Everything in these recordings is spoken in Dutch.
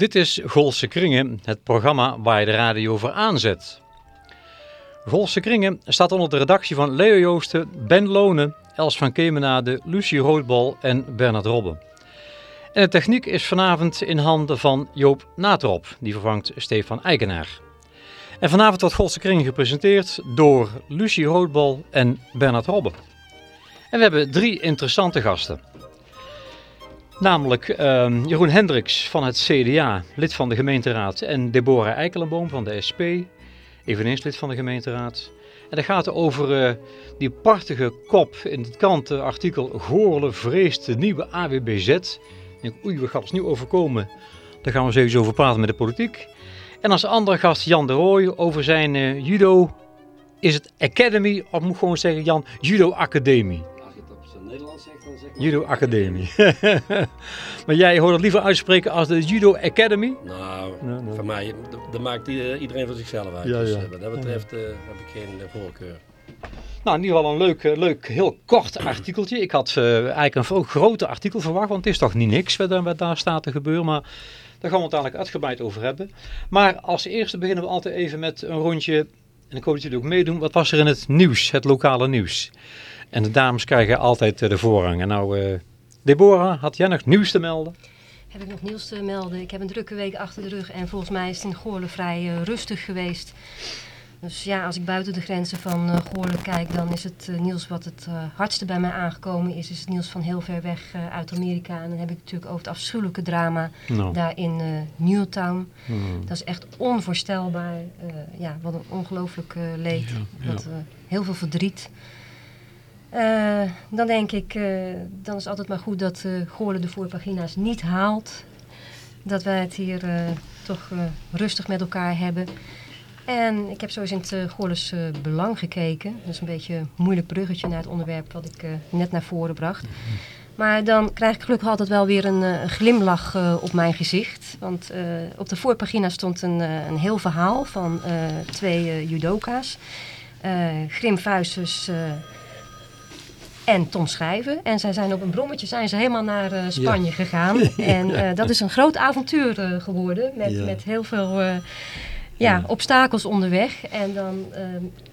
Dit is Golse Kringen, het programma waar je de radio voor aanzet. Golse Kringen staat onder de redactie van Leo Joosten, Ben Lonen, Els van Kemenade, Lucie Roodbal en Bernard Robben. En de techniek is vanavond in handen van Joop Natrop, die vervangt Stefan Eikenaar. En vanavond wordt Golse Kringen gepresenteerd door Lucie Roodbal en Bernard Robben. En we hebben drie interessante gasten. Namelijk uh, Jeroen Hendricks van het CDA, lid van de gemeenteraad. En Deborah Eikelenboom van de SP, eveneens lid van de gemeenteraad. En dat gaat over uh, die prachtige kop in het krantenartikel Goorle vreest de nieuwe AWBZ. Ik denk, oei, we gaan ons nu overkomen. Daar gaan we eens even over praten met de politiek. En als andere gast Jan de Rooij over zijn uh, judo, is het Academy, of moet ik gewoon zeggen Jan, Judo Academie. Judo Academie. maar jij hoort het liever uitspreken als de Judo Academy? Nou, nee. voor mij, dat maakt iedereen voor zichzelf uit. Ja, dus ja. eh, wat dat betreft eh, heb ik geen eh, voorkeur. Nou, in ieder geval een leuk, eh, leuk heel kort artikeltje. Ik had eh, eigenlijk een veel groter artikel verwacht, want het is toch niet niks wat, daar- wat daar staat te gebeuren. Maar daar gaan we het dadelijk uitgebreid over hebben. Maar als eerste beginnen we altijd even met een rondje, en ik hoop dat jullie ook meedoen. Wat was er in het nieuws, het lokale nieuws? En de dames krijgen altijd eh, de voorrang. En nou, eh, Deborah, had jij nog nieuws te melden? Heb ik nog nieuws te melden? Ik heb een drukke week achter de rug en volgens mij is het in Goorlen vrij eh, rustig geweest. Dus ja, als ik buiten de grenzen van eh Goorlen kijk, dan is het nieuws wat het hardste bij mij aangekomen is, is het nieuws van heel ver weg uit Amerika. En dan heb ik natuurlijk over het afschuwelijke drama Nou, daar in Newtown. hmm. Dat is echt onvoorstelbaar. ja, wat een ongelooflijk leed. Ja, Dat, heel veel verdriet. Eh, dan denk ik, eh, dan is het altijd maar goed dat uh, de voorpagina's niet haalt. Dat wij het hier toch rustig met elkaar hebben. En ik heb sowieso in het uh, Goorles belang gekeken. Dat is een beetje een moeilijk bruggetje naar het onderwerp wat ik net naar voren bracht. Maar dan krijg ik gelukkig altijd wel weer een, glimlach op mijn gezicht. Want op de voorpagina stond een, een heel verhaal van twee judoka's. Grim en Tom Schrijven. En zij zijn op een brommetje zijn ze helemaal naar eh, Spanje gegaan. En eh, dat is een groot avontuur eh, geworden. Met, Ja. met heel veel ja, obstakels onderweg. En dan eh,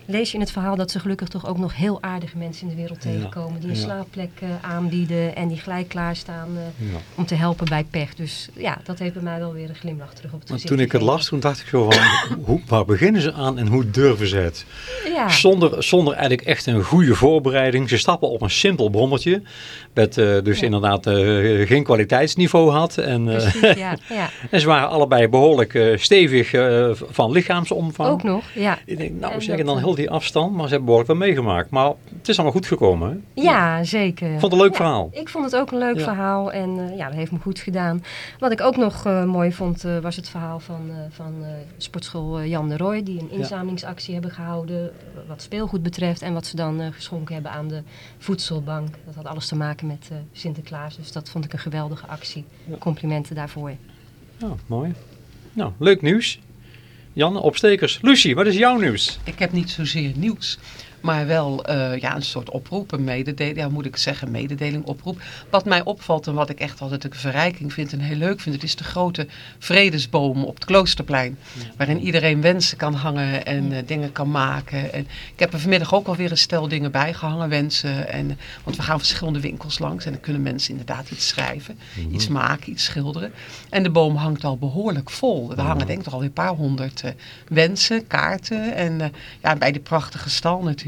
lees je in het verhaal dat ze gelukkig toch ook nog heel aardige mensen in de wereld tegenkomen. Die een slaapplek eh, aanbieden en die gelijk klaarstaan eh, om te helpen bij pech. Dus ja, dat heeft bij mij wel weer een glimlach terug op het Maar gezicht toen ik het las, toen dacht ik zo van, hoe, waar beginnen ze aan en hoe durven ze het? Ja, Zonder, zonder eigenlijk echt een goede voorbereiding. Ze stappen op een simpel brommertje. Dat eh, dus inderdaad geen kwaliteitsniveau had. En, precies. Ja, ja. en ze waren allebei behoorlijk eh, stevig van lichaamsomvang. Ook nog, ja. Ik denk, nou En zeggen dan heel die afstand, maar ze hebben behoorlijk wel meegemaakt. Maar het is allemaal goed gekomen. Hè? Ja, zeker. Ik vond het een leuk Ja, verhaal. Ik vond het ook een leuk Ja. verhaal en eh, ja, dat heeft me goed gedaan. Wat ik ook nog eh, mooi vond, eh, was het verhaal van, eh, van eh, sportschool Jan de Roy. Die een inzamelingsactie hebben gehouden eh, wat speelgoed betreft. En wat ze dan eh, geschonken hebben aan de voedselbank. Dat had alles te maken met eh, Sinterklaas. Dus dat vond ik een geweldige actie. Ja. Complimenten daarvoor. Ja, mooi. Nou, leuk nieuws. Jan, opstekers. Lucie, wat is jouw nieuws? Ik heb niet zozeer nieuws, maar wel eh, ja, een soort oproep, een mededeling, ja, moet ik zeggen, mededeling, oproep. Wat mij opvalt en wat ik echt altijd een verrijking vind en heel leuk vind, het is de grote vredesboom op het Kloosterplein. Waarin iedereen wensen kan hangen en eh, dingen kan maken. En ik heb er vanmiddag ook alweer een stel dingen bij gehangen, wensen. En, want we gaan verschillende winkels langs en dan kunnen mensen inderdaad iets schrijven, iets maken, iets schilderen. En de boom hangt al behoorlijk vol. Er hangen denk ik toch alweer een paar honderd eh, wensen, kaarten en ja, bij die prachtige stal natuurlijk.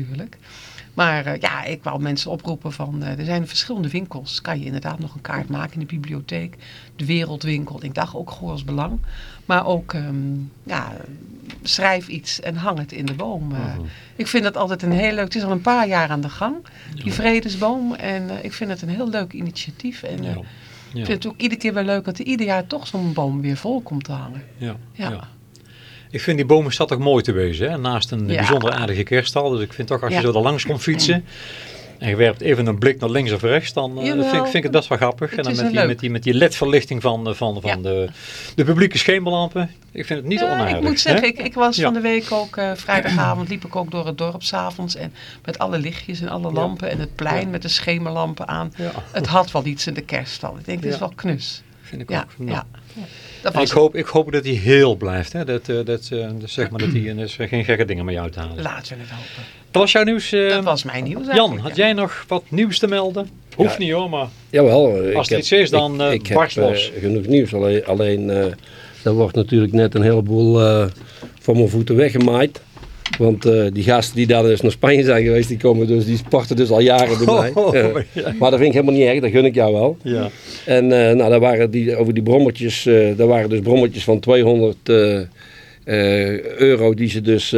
Maar eh, ja, ik wou mensen oproepen van, eh, er zijn verschillende winkels. Kan je inderdaad nog een kaart maken in de bibliotheek. De Wereldwinkel, ik dacht ook Goors Belang. Maar ook, ehm, ja, schrijf iets en hang het in de boom. eh. Mhm. Ik vind dat altijd een heel leuk, het is al een paar jaar aan de gang, die Vredesboom. En ik vind het een heel leuk initiatief. En Ja. ik vind het ook iedere keer wel leuk dat er ieder jaar toch zo'n boom weer vol komt te hangen. Ja, Ja. ja. Ik vind die bomen staat ook mooi te wezen. Hè? Naast een Ja. bijzonder aardige kerststal. Dus ik vind toch als je Ja. zo er langs komt fietsen. En je werpt even een blik naar links of rechts. Dan eh, vind, ik- vind ik het best wel grappig. Het en dan met die, met die, met die ledverlichting van, de- van, van Ja. de, de publieke schemerlampen. Ik vind het niet Ja, onaardig. ik moet zeggen, ik, ik was Ja. van de week ook, eh, vrijdagavond liep ik ook door het dorp s'avonds. En met alle lichtjes en alle lampen en het plein met de schemerlampen aan. Het had wel iets in de kerststal. Ik denk, dit is wel knus. vind ik ook. Nou. ja. En ik, hoop, ik hoop dat hij heel blijft. Hè? Dat, eh, dat, eh, dat, zeg maar dat hij dus geen gekke dingen mee uithalen. Laten we het hopen. Dat was jouw nieuws. Dat was mijn nieuws Jan, had ja. jij nog wat nieuws te melden? Hoeft Ja. niet hoor, maar Jawel. Als heb- iets is, dan, ik, ik barst heb, los. genoeg nieuws. Alleen, alleen eh, er wordt natuurlijk net een heleboel eh van mijn voeten weggemaaid. Want eh, die gasten die daar dus naar Spanje zijn geweest, die komen dus, die sporten dus al jaren bij mij. Oh, Maar dat vind ik helemaal niet erg, dat gun ik jou wel. ja. En eh, nou, daar waren die, over die brommetjes, eh daar waren dus brommetjes van 200 eh, eh, euro die ze dus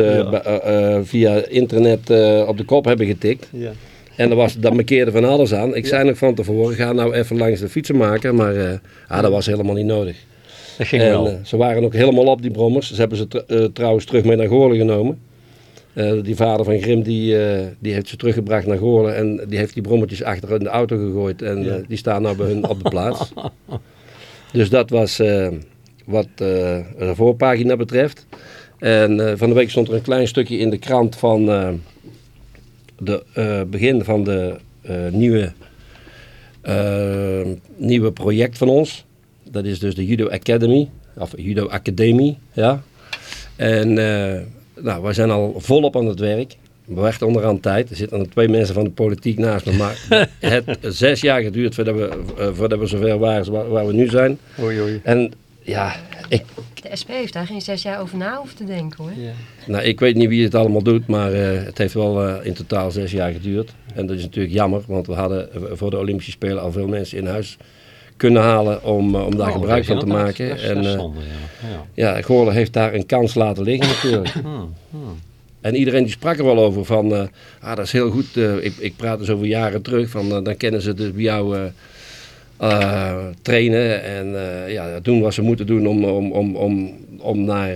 via internet op de kop hebben getikt. Ja. En dat, was, dat markeerde van alles aan. Ik zei nog van tevoren, ga nou even langs de fietsenmaker. Maar eh, ah, dat was helemaal niet nodig. Dat ging en, wel. ze waren ook helemaal op, die brommers. Ze hebben ze tr- trouwens terug mee naar Goorlen genomen. Eh, die vader van Grim die, eh, die heeft ze teruggebracht naar Goorlen. En die heeft die brommetjes achter in de auto gegooid. En Ja. eh, die staan nou bij hun op de plaats. dus dat was wat de voorpagina betreft. En van de week stond er een klein stukje in de krant van de eh, begin van de nieuwe, nieuwe project van ons. Dat is dus de Judo Academy, of Judo Academie, ja. En nou, wij zijn al volop aan het werk. We wachten onderaan tijd. Er zitten er twee mensen van de politiek naast me. Maar het heeft zes jaar geduurd voordat we, eh, voordat we zover waren waar, waar we nu zijn. Oei, oei. En ja, ik, De SP heeft daar geen zes jaar over na hoeven te denken hoor. Ja. nou, ik weet niet wie het allemaal doet, maar eh, het heeft wel eh, in totaal zes jaar geduurd. En dat is natuurlijk jammer, want we hadden voor de Olympische Spelen al veel mensen in huis kunnen halen om, eh, om daar Oh, gebruik van te maken. Dat is, en eh, zonde, ja. ja. Goorlen heeft daar een kans laten liggen natuurlijk. Hmm, hmm. En iedereen die sprak er wel over van, eh, ah, dat is heel goed. ik, ik praat dus over jaren terug, van, dan kennen ze dus bij jou trainen en ja, doen wat ze moeten doen om, om, om, om, om naar,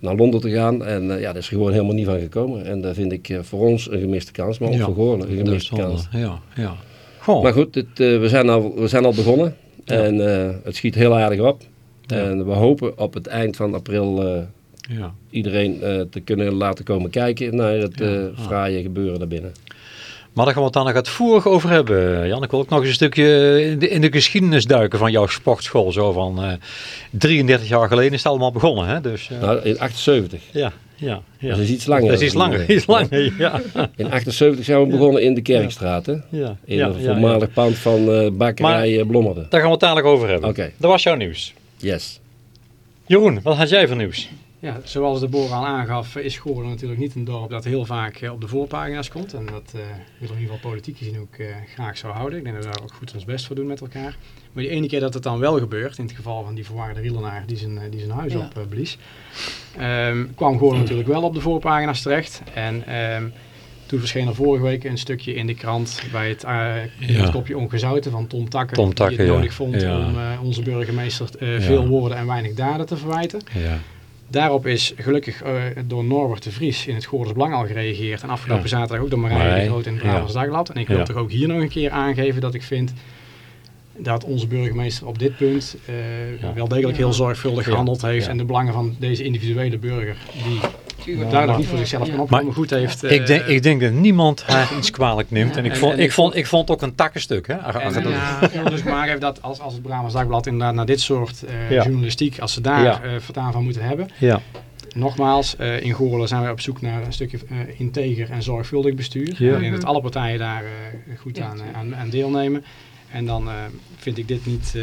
naar Londen te gaan. En ja, dat is gewoon helemaal niet van gekomen. En dat vind ik voor ons een gemiste kans, maar ook Ja, voor Goorlen een gemiste kans. Ja, ja. Goh. Maar goed, het, we, zijn al, we zijn al begonnen Ja. en eh, het schiet heel aardig op. Ja. En we hopen op het eind van april eh, ja. iedereen eh, te kunnen laten komen kijken naar het ah. fraaie gebeuren daarbinnen. Maar daar gaan we het dan nog uitvoerig over hebben, Jan. Ik wil ook nog eens een stukje in de, in de geschiedenis duiken van jouw sportschool. Zo van eh 33 jaar geleden is het allemaal begonnen, hè? Dus, eh, Nou, in 78. ja, ja, ja. Dat is iets langer. Dat is iets langer, iets langer, ja. In 78 zijn we begonnen in de Kerkstraat, hè? ja, In ja, een voormalig ja. pand van eh bakkerij eh, Blommerde. Daar gaan we het dadelijk over hebben. Oké. Dat was jouw nieuws. Yes. Jeroen, wat had jij voor nieuws? Ja, zoals de Bora al aangaf, is Goorlen natuurlijk niet een dorp dat heel vaak eh, op de voorpagina's komt. En dat eh wil in ieder geval politiek gezien ook eh, graag zou houden. Ik denk dat we daar ook goed ons best voor doen met elkaar. Maar die ene keer dat het dan wel gebeurt, in het geval van die verwaarde wielenaar die zijn, die zijn huis Ja. op blies, ehm, kwam Goorlen natuurlijk wel op de voorpagina's terecht. En ehm, toen verscheen er vorige week een stukje in de krant bij het, in Ja. het kopje ongezouten van Tom Takker. Tom die het ja. nodig vond Ja. om eh, onze burgemeester eh, Ja. veel woorden en weinig daden te verwijten. Ja. Daarop is gelukkig eh, door Norbert de Vries in het Goorders Belang al gereageerd. En afgelopen Ja. zaterdag ook door Marije Marije, de Groot in het ja. Brabants Dagblad. En ik wil Ja. toch ook hier nog een keer aangeven dat ik vind dat onze burgemeester op dit punt eh, Ja. wel degelijk heel zorgvuldig gehandeld heeft. Ja. En de belangen van deze individuele burger, die Tuurlijk. duidelijk niet voor zichzelf kan opkomen, Maar goed heeft. ik, denk, eh, ik denk dat niemand haar iets kwalijk neemt. En ik En- vond, en ik vond, ik vond het ook een takkenstuk. Hè? En, ja, ik wil dus maar even dat als, als het Brabants Dagblad inderdaad naar dit soort eh, Ja. journalistiek, als ze daar Ja. eh vertaan van moeten hebben, ja. Nogmaals, eh, in Goorlen zijn wij op zoek naar een stukje eh, integer en zorgvuldig bestuur. Ja. Waarin dat alle partijen daar eh, goed Ja, aan, aan, aan deelnemen. En dan eh, vind ik dit niet, eh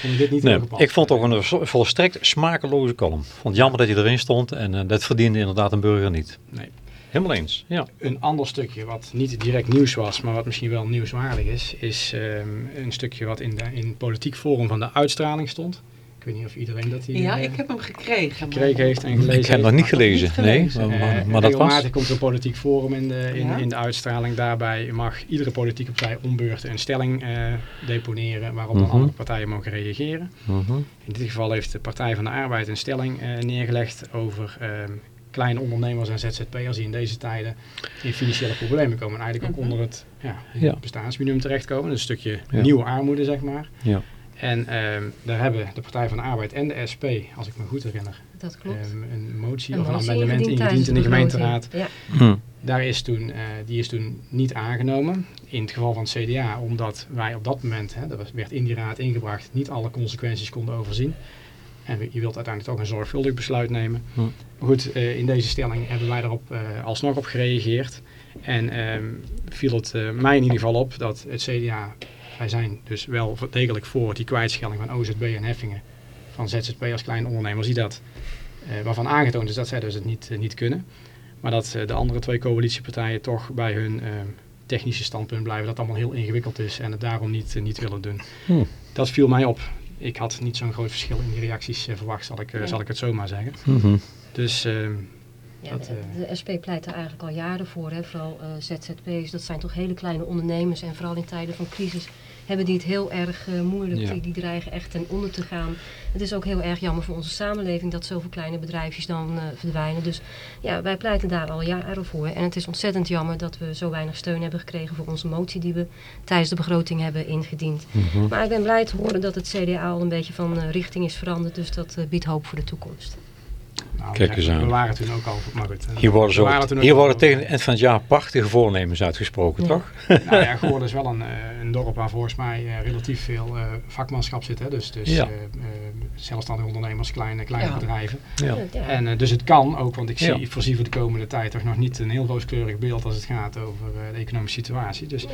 vind ik dit niet Nee, ik vond het ook een vol- volstrekt smakeloze column. Ik vond het jammer dat hij erin stond en eh, dat verdiende inderdaad een burger niet. Nee. Helemaal eens. Ja. Een ander stukje wat niet direct nieuws was, maar wat misschien wel nieuwswaardig is, is ehm, een stukje wat in, de, in politiek forum van de uitstraling stond. Ik weet niet of iedereen dat hier Ja, eh, ik heb hem gekregen. gekregen heeft en gelezen Ik heb heeft. nog niet gelezen. Niet Nee, maar, Eh, maar, maar dat was... komt er een politiek forum in de, in, Ja. in de uitstraling. Daarbij mag iedere politieke partij ombeurten een stelling eh, deponeren waarop dan Mhm. andere partijen mogen reageren. Mhm. In dit geval heeft de Partij van de Arbeid een stelling eh, neergelegd over ehm, kleine ondernemers en ZZP'ers die in deze tijden in financiële problemen komen. En eigenlijk ook Mhm. onder het ja, Ja. bestaansminimum terechtkomen. Dus een stukje Ja. nieuwe armoede, zeg maar. Ja. En ehm, daar hebben de Partij van de Arbeid en de SP, als ik me goed herinner, Dat klopt. ehm, een motie Een of een amendement ingediend in de gemeenteraad. Ja. Hm. Daar is toen, eh, die is toen niet aangenomen. In het geval van het CDA, omdat wij op dat moment, hè, dat werd in die raad ingebracht, niet alle consequenties konden overzien. En je wilt uiteindelijk toch een zorgvuldig besluit nemen. Hm. Maar Goed, eh, in deze stelling hebben wij daarop eh, alsnog op gereageerd. En ehm, viel het eh, mij in ieder geval op dat het CDA, wij zijn dus wel degelijk voor die kwijtschelding van OZB en heffingen van ZZP als kleine ondernemers die dat, eh, waarvan aangetoond is dat zij dus het niet, eh, niet kunnen. Maar dat eh, de andere twee coalitiepartijen toch bij hun technische standpunt blijven. Dat het allemaal heel ingewikkeld is en het daarom niet, niet willen doen. Hm. Dat viel mij op. Ik had niet zo'n groot verschil in die reacties verwacht, zal ik, eh, Ja. zal ik het zo maar zeggen. Mhm. Dus ehm, Ja, Dat, de, de SP pleit er eigenlijk al jaren voor. Hè? Vooral eh, ZZP's, dat zijn toch hele kleine ondernemers. En vooral in tijden van crisis hebben die het heel erg eh, moeilijk. Ja. Die, die dreigen echt ten onder te gaan. Het is ook heel erg jammer voor onze samenleving dat zoveel kleine bedrijfjes dan eh, verdwijnen. Dus ja, wij pleiten daar al jaren voor. En het is ontzettend jammer dat we zo weinig steun hebben gekregen voor onze motie die we tijdens de begroting hebben ingediend. Mhm. Maar ik ben blij te horen dat het CDA al een beetje van eh, richting is veranderd. Dus dat biedt hoop voor de toekomst. Nou, Kijk we- eens aan. We waren toen ook al, maar goed. Hier worden, we zo, waren toen ook hier worden tegen het eind van het jaar prachtige voornemens uitgesproken, Ja. toch? Nou ja, Goorlen is wel een, eh, een dorp waar volgens mij eh, relatief veel eh, vakmanschap zit. Hè? Dus, dus Ja. eh, eh, zelfstandige ondernemers, kleine, kleine Ja. bedrijven. Ja. Ja. En eh, dus het kan ook, want ik zie, Ja. voorzie voor de komende tijd toch nog niet een heel rooskleurig beeld als het gaat over eh, de economische situatie. Dus Ja.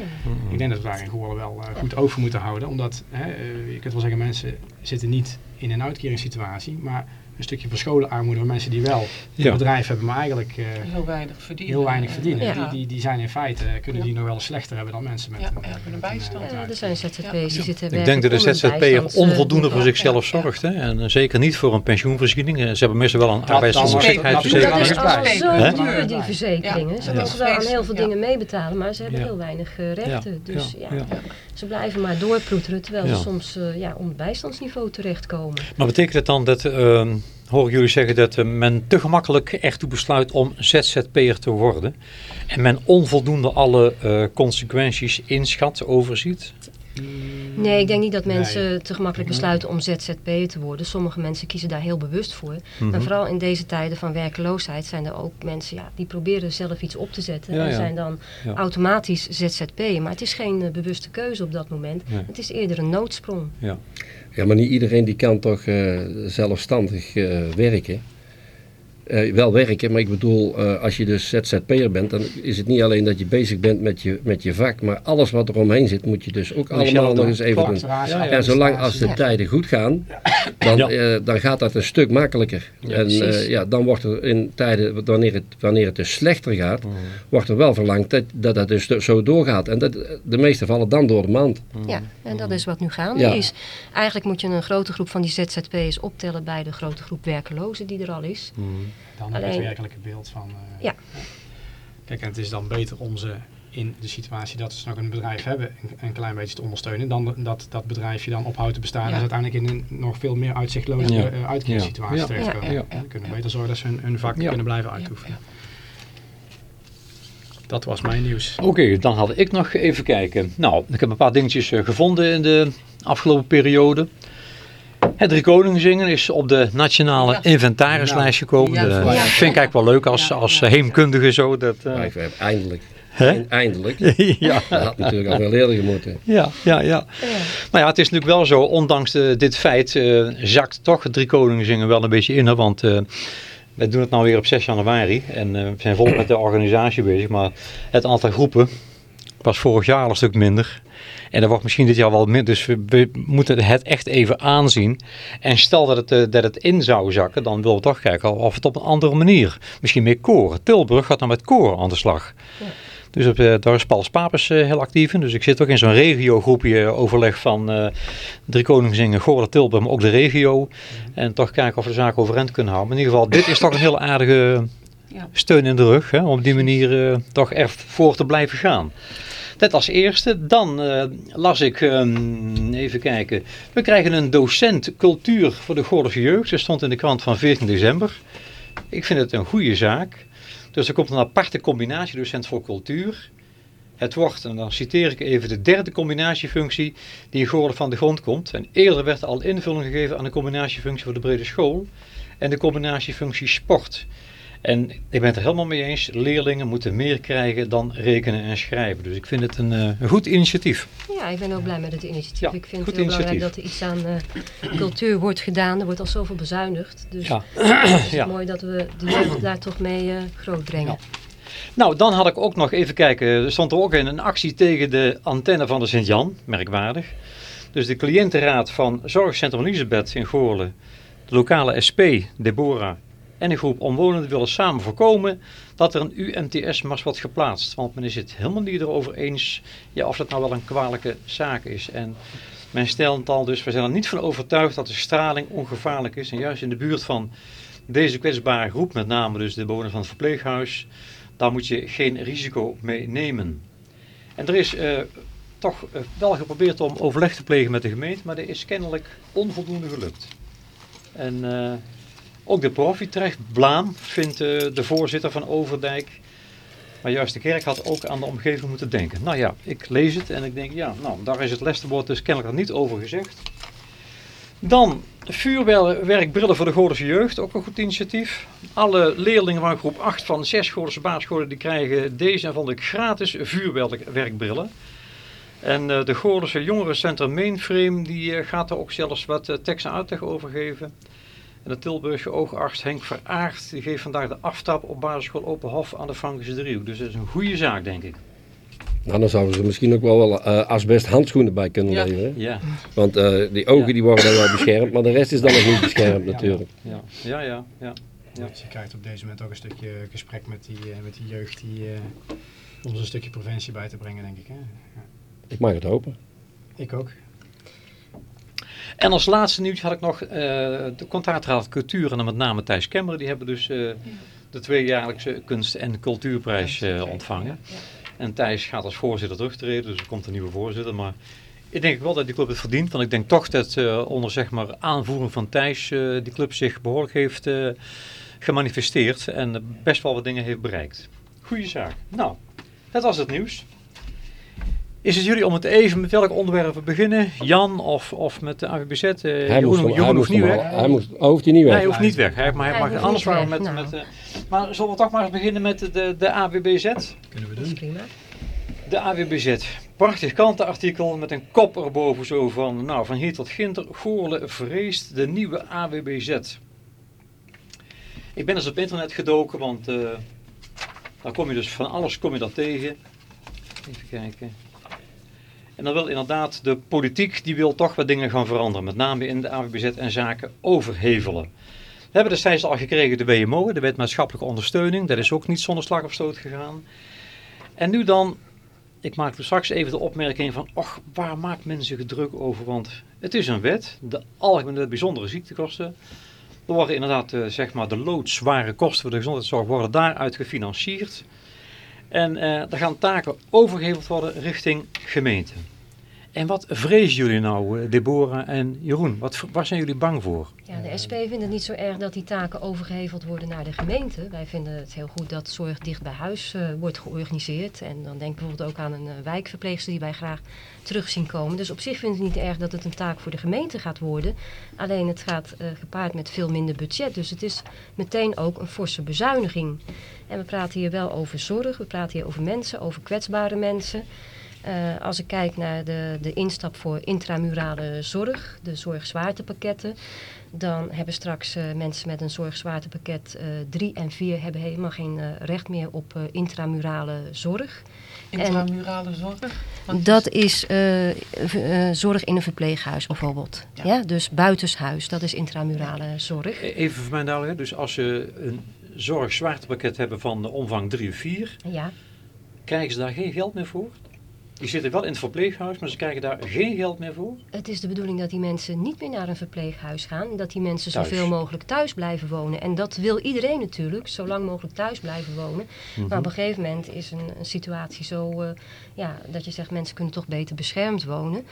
Ik denk dat we daar in Goorlen wel eh, goed voor moeten houden. Omdat, hè, je kunt wel zeggen, mensen zitten niet in een uitkeringssituatie, maar een stukje verscholen armoede van mensen die wel Ja. een bedrijf hebben, maar eigenlijk eh, Heel weinig verdienen. heel weinig verdienen. Ja. Die, die, die zijn in feite, kunnen die nog wel slechter hebben dan mensen met Ja, een, ja, met een met bijstand. met Ja, er zijn ZZP'ers die zitten Ik denk dat de ZZP'er eh, onvoldoende voor zichzelf ja. zorgt. Hè? En eh, zeker niet voor een pensioenvoorziening. Eh, Ze hebben meestal wel een Dat- dat- arbeidsongeschiktheidsverzekering. Dat is allemaal zo Hè? duur, die verzekeringen. Ze mogen wel aan heel veel dingen meebetalen, maar ze hebben heel weinig eh, rechten. Dus ja, ze blijven maar doorploeteren, terwijl Ja. ze soms eh, ja, op het bijstandsniveau terechtkomen. Maar betekent het dan dat, uh, horen jullie zeggen, dat eh, men te gemakkelijk ertoe besluit om ZZP'er te worden? En men onvoldoende alle eh, consequenties inschat, overziet? Nee, ik denk niet dat Nee. mensen te gemakkelijk besluiten om ZZP'er te worden. Sommige mensen kiezen daar heel bewust voor. Mhm. Maar vooral in deze tijden van werkloosheid zijn er ook mensen ja, die proberen zelf iets op te zetten. Ja, en ja. zijn dan Ja. automatisch ZZP'er. Maar het is geen eh, bewuste keuze op dat moment. Nee. Het is eerder een noodsprong. Ja. Ja, maar niet iedereen die kan toch eh, zelfstandig eh, werken. Eh, wel werken, maar ik bedoel, eh, als je dus ZZP'er bent, dan is het niet alleen dat je bezig bent met je, met je vak, maar alles wat er omheen zit, moet je dus ook Moet allemaal nog eens even doen. Ja, ja. En zolang als de tijden goed gaan, dan, Ja. eh, dan gaat dat een stuk makkelijker. Ja, en eh, ja, dan wordt er in tijden, wanneer het, wanneer het dus slechter gaat, Mhm. wordt er wel verlangd dat dat, dat dus zo doorgaat. En dat, de meeste vallen dan door de mand. Mhm. Ja, en dat is wat nu gaande Ja. is. Eigenlijk moet je een grote groep van die ZZP'ers optellen bij de grote groep werkelozen die er al is. Mhm. Dan heb je het werkelijke beeld van... eh, Ja. Kijk, en het is dan beter om ze in de situatie dat ze nog een bedrijf hebben een, een klein beetje te ondersteunen. Dan dat dat bedrijfje dan ophoudt te bestaan Ja. en uiteindelijk in een nog veel meer uitzichtloze Ja. eh, uitkeringssituatie Ja. terechtkomen. Ja, ja. Ze kunnen beter zorgen dat ze hun, hun vak Ja. kunnen blijven uitoefenen. ja. Dat was mijn nieuws. Oké, dan had ik nog even kijken. Nou, ik heb een paar dingetjes eh, gevonden in de afgelopen periode. Het Drie Koningen zingen is op de nationale Ja. inventarislijst gekomen. Ja, Dat ja. vind ik eigenlijk wel leuk als, als heemkundige zo. Dat, eh, Maar ik heb eindelijk, eindelijk, ja, dat had natuurlijk al veel eerder gemoeten. ja, ja, ja. Ja. Nou ja, het is natuurlijk wel zo, ondanks de- dit feit eh, zakt toch het Drie Koningen zingen wel een beetje in. Hè, want eh we doen het nou weer op 6 januari en eh, we zijn volop met de organisatie bezig. Maar het aantal groepen was vorig jaar al een stuk minder. En dat wordt misschien dit jaar wel minder. Dus we, we moeten het echt even aanzien. En stel dat het, eh, dat het in zou zakken, dan willen we toch kijken of het op een andere manier. Misschien meer koren. Tilburg gaat dan met koren aan de slag. Ja. Dus op, eh, daar is Paul Papers eh, heel actief in. Dus ik zit ook in zo'n regiogroepje overleg van eh Drie Koningszingen, Goorlen, Tilburg, maar ook de regio. En toch kijken of we de zaak overeind kunnen houden. Maar in ieder geval, dit is toch een heel aardige Ja. steun in de rug. Hè, om op die manier toch ervoor te blijven gaan. Dat als eerste. Dan las ik, ehm, even kijken. We krijgen een docent cultuur voor de Goorlense jeugd. Dat stond in de krant van 14 december. Ik vind het een goede zaak. Dus er komt een aparte combinatiedocent voor cultuur. Het wordt, en dan citeer ik even, de derde combinatiefunctie die Goorlen van de grond komt. En eerder werd al invulling gegeven aan de combinatiefunctie voor de brede school en de combinatiefunctie sport. En ik ben het er helemaal mee eens. Leerlingen moeten meer krijgen dan rekenen en schrijven. Dus ik vind het een, eh, een goed initiatief. Ja, ik ben ook blij met het initiatief. Ja, ik vind het heel belangrijk dat er iets aan eh, cultuur wordt gedaan. Er wordt al zoveel bezuinigd. Dus Ja. het is ja. mooi dat we de jeugd daar toch mee eh groot brengen. Ja. Nou, dan had ik ook nog even kijken. Er stond er ook in een actie tegen de antenne van de Sint-Jan. Merkwaardig. Dus de cliëntenraad van Zorgcentrum Elisabeth in Goorlen, de lokale SP, Deborah en een groep omwonenden willen samen voorkomen dat er een UMTS-mast wordt geplaatst. Want men is het helemaal niet erover eens ja, of dat nou wel een kwalijke zaak is. En men stelt al dus, we zijn er niet van overtuigd dat de straling ongevaarlijk is. En juist in de buurt van deze kwetsbare groep, met name dus de bewoners van het verpleeghuis, daar moet je geen risico mee nemen. En er is eh, toch eh, wel geprobeerd om overleg te plegen met de gemeente, maar dat is kennelijk onvoldoende gelukt. En eh, ook de prof terecht blaam, vindt eh, de voorzitter van Overdijk. Maar juist de kerk had ook aan de omgeving moeten denken. Nou ja, ik lees het en ik denk, ja, nou, daar is het lesterwoord dus kennelijk niet over gezegd. Dan vuurwerkbrillen voor de Goordense jeugd, ook een goed initiatief. Alle leerlingen van groep 8 van zes Goordense basisscholen die krijgen deze en van de gratis vuurwerkbrillen. En eh, de Goordense jongerencentrum Mainframe die eh, gaat er ook zelfs wat tekst en uitleg over geven. En de Tilburgse oogarts Henk Veraard die geeft vandaag de aftap op basisschool Openhof aan de Frankische Driehoek. Dus dat is een goede zaak denk ik. Nou, dan zouden ze misschien ook wel wel eh, asbest handschoenen bij kunnen Ja. leveren. Ja, Want eh, die ogen Ja. die worden dan wel beschermd, maar de rest is dan nog niet beschermd natuurlijk. ja, ja, ja. ja. Ja. Dus je krijgt op deze moment ook een stukje gesprek met die, eh, met die jeugd die, eh, om er een stukje preventie bij te brengen, denk ik. Hè? Ik mag het hopen. Ik ook. En als laatste nieuws had ik nog eh, de contactraad cultuur en dan met name Thijs Kemmer. Die hebben dus eh, de tweejaarlijkse kunst- en cultuurprijs eh, ontvangen. En Thijs gaat als voorzitter terugtreden, dus er komt een nieuwe voorzitter. Maar ik denk wel dat die club het verdient, want ik denk toch dat onder zeg maar, aanvoering van Thijs die club zich behoorlijk heeft gemanifesteerd en best wel wat dingen heeft bereikt. Goeie zaak. Nou, dat was het nieuws. Is het jullie om het even met welk onderwerp we beginnen? Jan of, of met de AWBZ? Eh, Hij moest, Jeroen, hem- Jeroen hij hoeft niet weg. al- hij moest, hoeft hij niet weg. Hij hoeft niet weg, hij, maar hij Hij mag anders waren weg, met, nou. met... eh, maar zullen we toch maar eens beginnen met de, de AWBZ? Kunnen we doen. prima. De AWBZ. Prachtig krantenartikel met een kop erboven zo van, nou, van hier tot Ginter. Goorle vreest de nieuwe AWBZ. Ik ben eens op internet gedoken, want eh daar kom je dus van alles kom je daar tegen. Even kijken. En dan wil inderdaad de politiek, die wil toch wat dingen gaan veranderen. Met name in de AWBZ en zaken overhevelen. We hebben destijds al gekregen de WMO, de Wet Maatschappelijke Ondersteuning. Dat is ook niet zonder slag of stoot gegaan. En nu dan ik maak er straks even de opmerking van, och, waar maakt men zich druk over? Want het is een wet, de algemene bijzondere ziektekosten. Er worden inderdaad, eh, zeg maar, de loodzware kosten voor de gezondheidszorg worden daaruit gefinancierd. En eh er gaan taken overgeheveld worden richting gemeenten. En wat vrezen jullie nou, eh, Deborah en Jeroen? Wat, waar zijn jullie bang voor? Ja, de SP vindt het niet zo erg dat die taken overgeheveld worden naar de gemeente. Wij vinden het heel goed dat zorg dicht bij huis eh, wordt georganiseerd. En dan denk ik bijvoorbeeld ook aan een eh, wijkverpleegster die wij graag terug zien komen. Dus op zich vind ik het niet erg dat het een taak voor de gemeente gaat worden. Alleen het gaat gepaard met veel minder budget. Dus het is meteen ook een forse bezuiniging. En we praten hier wel over zorg, we praten hier over mensen, over kwetsbare mensen. Eh, als ik kijk naar de, de instap voor intramurale zorg, de zorgzwaartepakketten, dan hebben straks eh, mensen met een zorgzwaartepakket eh 3 en 4 hebben helemaal geen eh, recht meer op eh, intramurale zorg. Intramurale zorg? Wat Dat is eh, eh, zorg in een verpleeghuis bijvoorbeeld. Ja. Ja. dus buitenshuis, dat is intramurale zorg. E- Even voor mijn duidelijkheid, dus als ze een zorgzwaartepakket hebben van de omvang 3 of 4, Ja, krijgen ze daar geen geld meer voor? Die zitten wel in het verpleeghuis, maar ze krijgen daar geen geld meer voor? het is de bedoeling dat die mensen niet meer naar een verpleeghuis gaan. Dat die mensen Thuis. zoveel mogelijk thuis blijven wonen. En dat wil iedereen natuurlijk, zo lang mogelijk thuis blijven wonen. Maar op een gegeven moment is een, een situatie zo eh, ja, dat je zegt mensen kunnen toch beter beschermd wonen.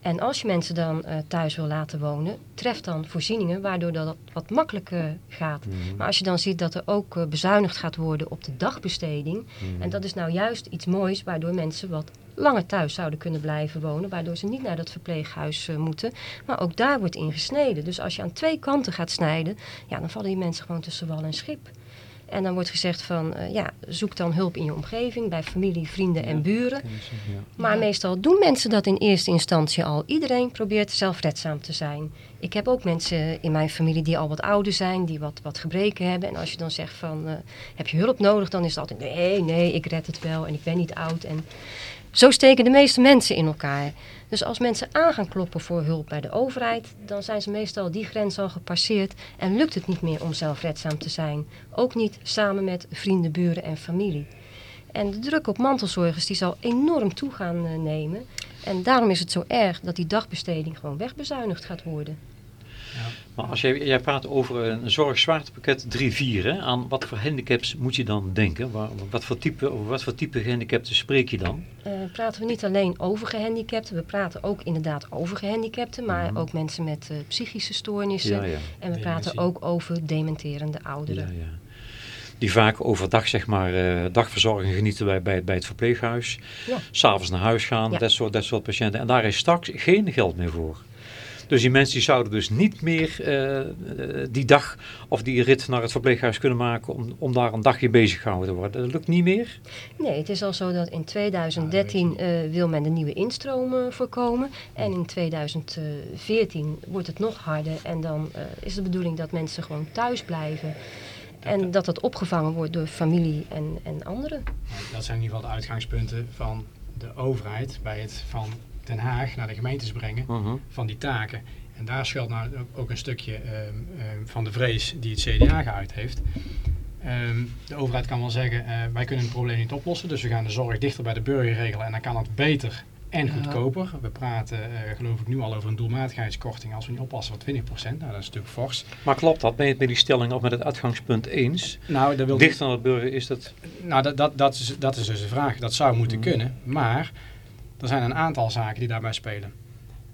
En als je mensen dan eh, thuis wil laten wonen, tref dan voorzieningen waardoor dat wat makkelijker gaat. Maar als je dan ziet dat er ook eh, bezuinigd gaat worden op de dagbesteding. En dat is nou juist iets moois waardoor mensen wat langer thuis zouden kunnen blijven wonen. Waardoor ze niet naar dat verpleeghuis eh, moeten. Maar ook daar wordt in gesneden. Dus als je aan twee kanten gaat snijden, ja, dan vallen die mensen gewoon tussen wal en schip. En dan wordt gezegd van, eh, ja, zoek dan hulp in je omgeving, bij familie, vrienden en buren. Ja. Maar Ja. meestal doen mensen dat in eerste instantie al. Iedereen probeert zelfredzaam te zijn. Ik heb ook mensen in mijn familie die al wat ouder zijn, die wat, wat gebreken hebben. En als je dan zegt van, eh, heb je hulp nodig? Dan is het altijd, nee, nee, ik red het wel en ik ben niet oud. En zo steken de meeste mensen in elkaar. Dus als mensen aan gaan kloppen voor hulp bij de overheid, dan zijn ze meestal die grens al gepasseerd en lukt het niet meer om zelfredzaam te zijn. Ook niet samen met vrienden, buren en familie. En de druk op mantelzorgers die zal enorm toe gaan eh, nemen. En daarom is het zo erg dat die dagbesteding gewoon wegbezuinigd gaat worden. Maar als jij, jij praat over een zorgzwaartepakket 3-4, hè, aan wat voor handicaps moet je dan denken? Waar, wat, voor type, over wat voor type gehandicapten spreek je dan? Eh, praten we niet alleen over gehandicapten, we praten ook inderdaad over gehandicapten, maar ook mensen met eh, psychische stoornissen. Mhm. Ja, ja. En we praten ook over dementerende ouderen. Ja, ja. Die vaak overdag zeg maar eh, dagverzorging genieten bij, bij, bij het verpleeghuis. Ja. S'avonds naar huis gaan, Ja. dat, soort, dat soort patiënten. En daar is straks geen geld meer voor. Dus die mensen die zouden dus niet meer eh, eh, die dag of die rit naar het verpleeghuis kunnen maken om, om daar een dagje bezig gehouden te worden. Dat lukt niet meer. Nee, het is al zo dat in 2013 eh, wil men de nieuwe instroom voorkomen. En in 2014 wordt het nog harder. En dan eh, is de bedoeling dat mensen gewoon thuis blijven. En dat dat opgevangen wordt door familie en, en anderen. Dat zijn in ieder geval de uitgangspunten van de overheid bij het van Den Haag naar de gemeentes brengen Mhm. van die taken. En daar schuilt nou ook, een stukje ehm, ehm, van de vrees die het CDA geuit heeft. Ehm, de overheid kan wel zeggen, eh, wij kunnen het probleem niet oplossen, dus we gaan de zorg dichter bij de burger regelen en dan kan het beter en goedkoper. We praten eh, geloof ik nu al over een doelmatigheidskorting als we niet oppassen van 20%. Nou, dat is natuurlijk fors. Maar klopt dat? Ben je het met die stelling of met het uitgangspunt eens? Nou, dat wil Dicht aan het burger is dat... Nou, dat, dat, dat, is, dat is dus de vraag. Dat zou moeten Mhm. kunnen. Maar er zijn een aantal zaken die daarbij spelen.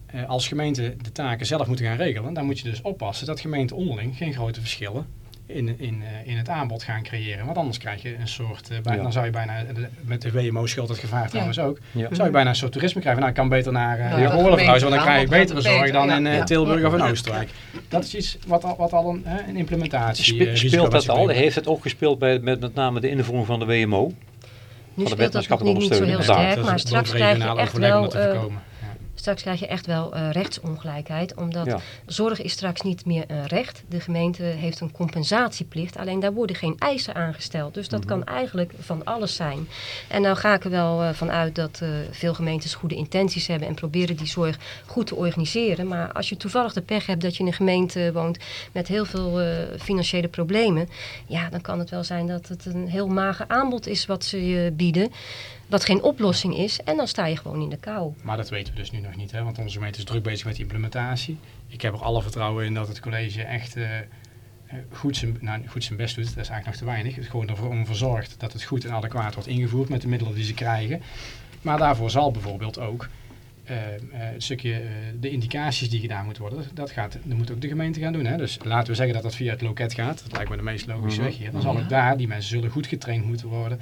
Eh, als gemeenten de taken zelf moeten gaan regelen, dan moet je dus oppassen dat gemeenten onderling geen grote verschillen in, in, eh, in het aanbod gaan creëren. Want anders krijg je een soort, eh, bij- Ja. dan zou je bijna, met de WMO scheelt het gevaar trouwens ook, Ja. zou je bijna een soort toerisme krijgen. Nou, ik kan beter naar uh, Ja, ja, want dan krijg ik betere zorg dan in ja, eh, ja. Tilburg of in Ja. Oostenrijk. Dat is iets wat al, wat al een, een implementatie risico speelt dat al? Heeft het ook gespeeld bij met, met name de invoering van de WMO? Nu de speelt dat nog niet, zo heel ondersteuning. sterk, Dat maar is straks krijg je echt wel... dat te eh, voorkomen. Ja. Straks krijg je echt wel eh, rechtsongelijkheid, omdat Ja. zorg is straks niet meer een recht. De gemeente heeft een compensatieplicht, alleen daar worden geen eisen aangesteld. Dus dat Mhm. kan eigenlijk van alles zijn. En nou ga ik er wel eh, van uit dat eh, veel gemeentes goede intenties hebben en proberen die zorg goed te organiseren. Maar als je toevallig de pech hebt dat je in een gemeente woont met heel veel eh, financiële problemen, ja, dan kan het wel zijn dat het een heel mager aanbod is wat ze je bieden. Wat geen oplossing is. En dan sta je gewoon in de kou. Maar dat weten we dus nu nog niet, hè? want onze gemeente is druk bezig met die implementatie. Ik heb er alle vertrouwen in dat het college echt eh, eh, goed, zijn, nou, goed zijn best doet. Dat is eigenlijk nog te weinig. Het gewoon ervoor om verzorgt dat het goed en adequaat wordt ingevoerd met de middelen die ze krijgen. Maar daarvoor zal bijvoorbeeld ook een stukje de indicaties die gedaan moeten worden, dat, gaat, dat moet ook de gemeente gaan doen. Hè? Dus laten we zeggen dat dat via het loket gaat. Dat lijkt me de meest logische Mhm. weg hier. Dan zal ook daar, die mensen zullen goed getraind moeten worden.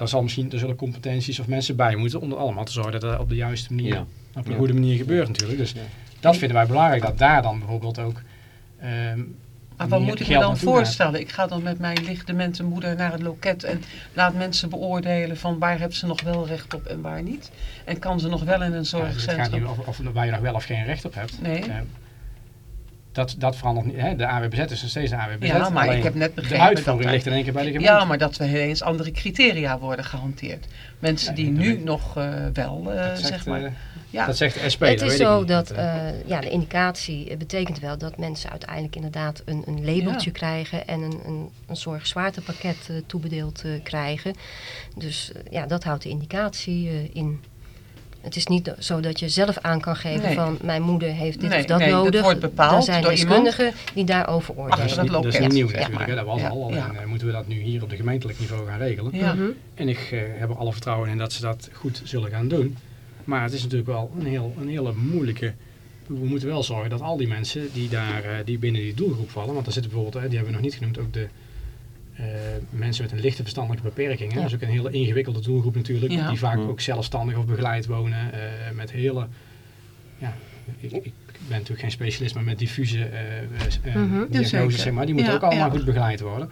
Dan zal misschien, er zullen competenties of mensen bij moeten om er allemaal te zorgen dat dat op de juiste manier Ja. op een Ja. goede manier gebeurt natuurlijk. Dus Ja. dat vinden wij belangrijk, dat daar dan bijvoorbeeld ook ehm, Maar wat meer moet ik me dan gaat. voorstellen? Ik ga dan met mijn lichtdemente moeder naar het loket en laat mensen beoordelen van waar hebben ze nog wel recht op en waar niet. En kan ze nog wel in een Ja, dus het gaat zorgcentrum? niet of, of waar je nog wel of geen recht op hebt. Nee. Ehm, dat, dat verandert niet. Hè? De AWBZ is nog steeds de AWBZ. Ja, maar alleen ik heb net de begrepen uitvoering dat ligt in één keer bij de gemeente. Ja, maar dat er ineens andere criteria worden gehanteerd. Mensen die nu weet- nog eh, wel, eh, dat zegt, zeg maar. eh, Ja, dat zegt de SP. het dat is weet ik zo dat ja, de indicatie betekent wel dat mensen uiteindelijk inderdaad een, een labeltje Ja. krijgen en een, een, een zorgzwaartepakket eh, toebedeeld eh, krijgen. Dus ja, dat houdt de indicatie eh, in. Het is niet zo dat je zelf aan kan geven Nee. van mijn moeder heeft dit Nee, of dat nee, dat nodig. wordt bepaald er zijn door iemand. deskundigen die daarover dat oordelen. dat is niet nieuw Ja, natuurlijk. hè. Dat was ja, al. ja. En eh, moeten we dat nu hier op de gemeentelijk niveau gaan regelen. ja. Mhm. En ik eh, heb er alle vertrouwen in dat ze dat goed zullen gaan doen. Maar het is natuurlijk wel een, heel, een hele moeilijke... We moeten wel zorgen dat al die mensen die, daar, eh, die binnen die doelgroep vallen... Want er zitten bijvoorbeeld, die hebben we nog niet genoemd, ook de eh, mensen met een lichte verstandelijke beperking. Hè? Ja. Dat is ook een hele ingewikkelde doelgroep natuurlijk. Ja. Die vaak ook zelfstandig of begeleid wonen. eh, met hele... Ja, ik, ik ben natuurlijk geen specialist, maar met diffuse eh, Mhm. diagnoses, zeg maar. Die moeten Ja, ook allemaal ja. goed begeleid worden.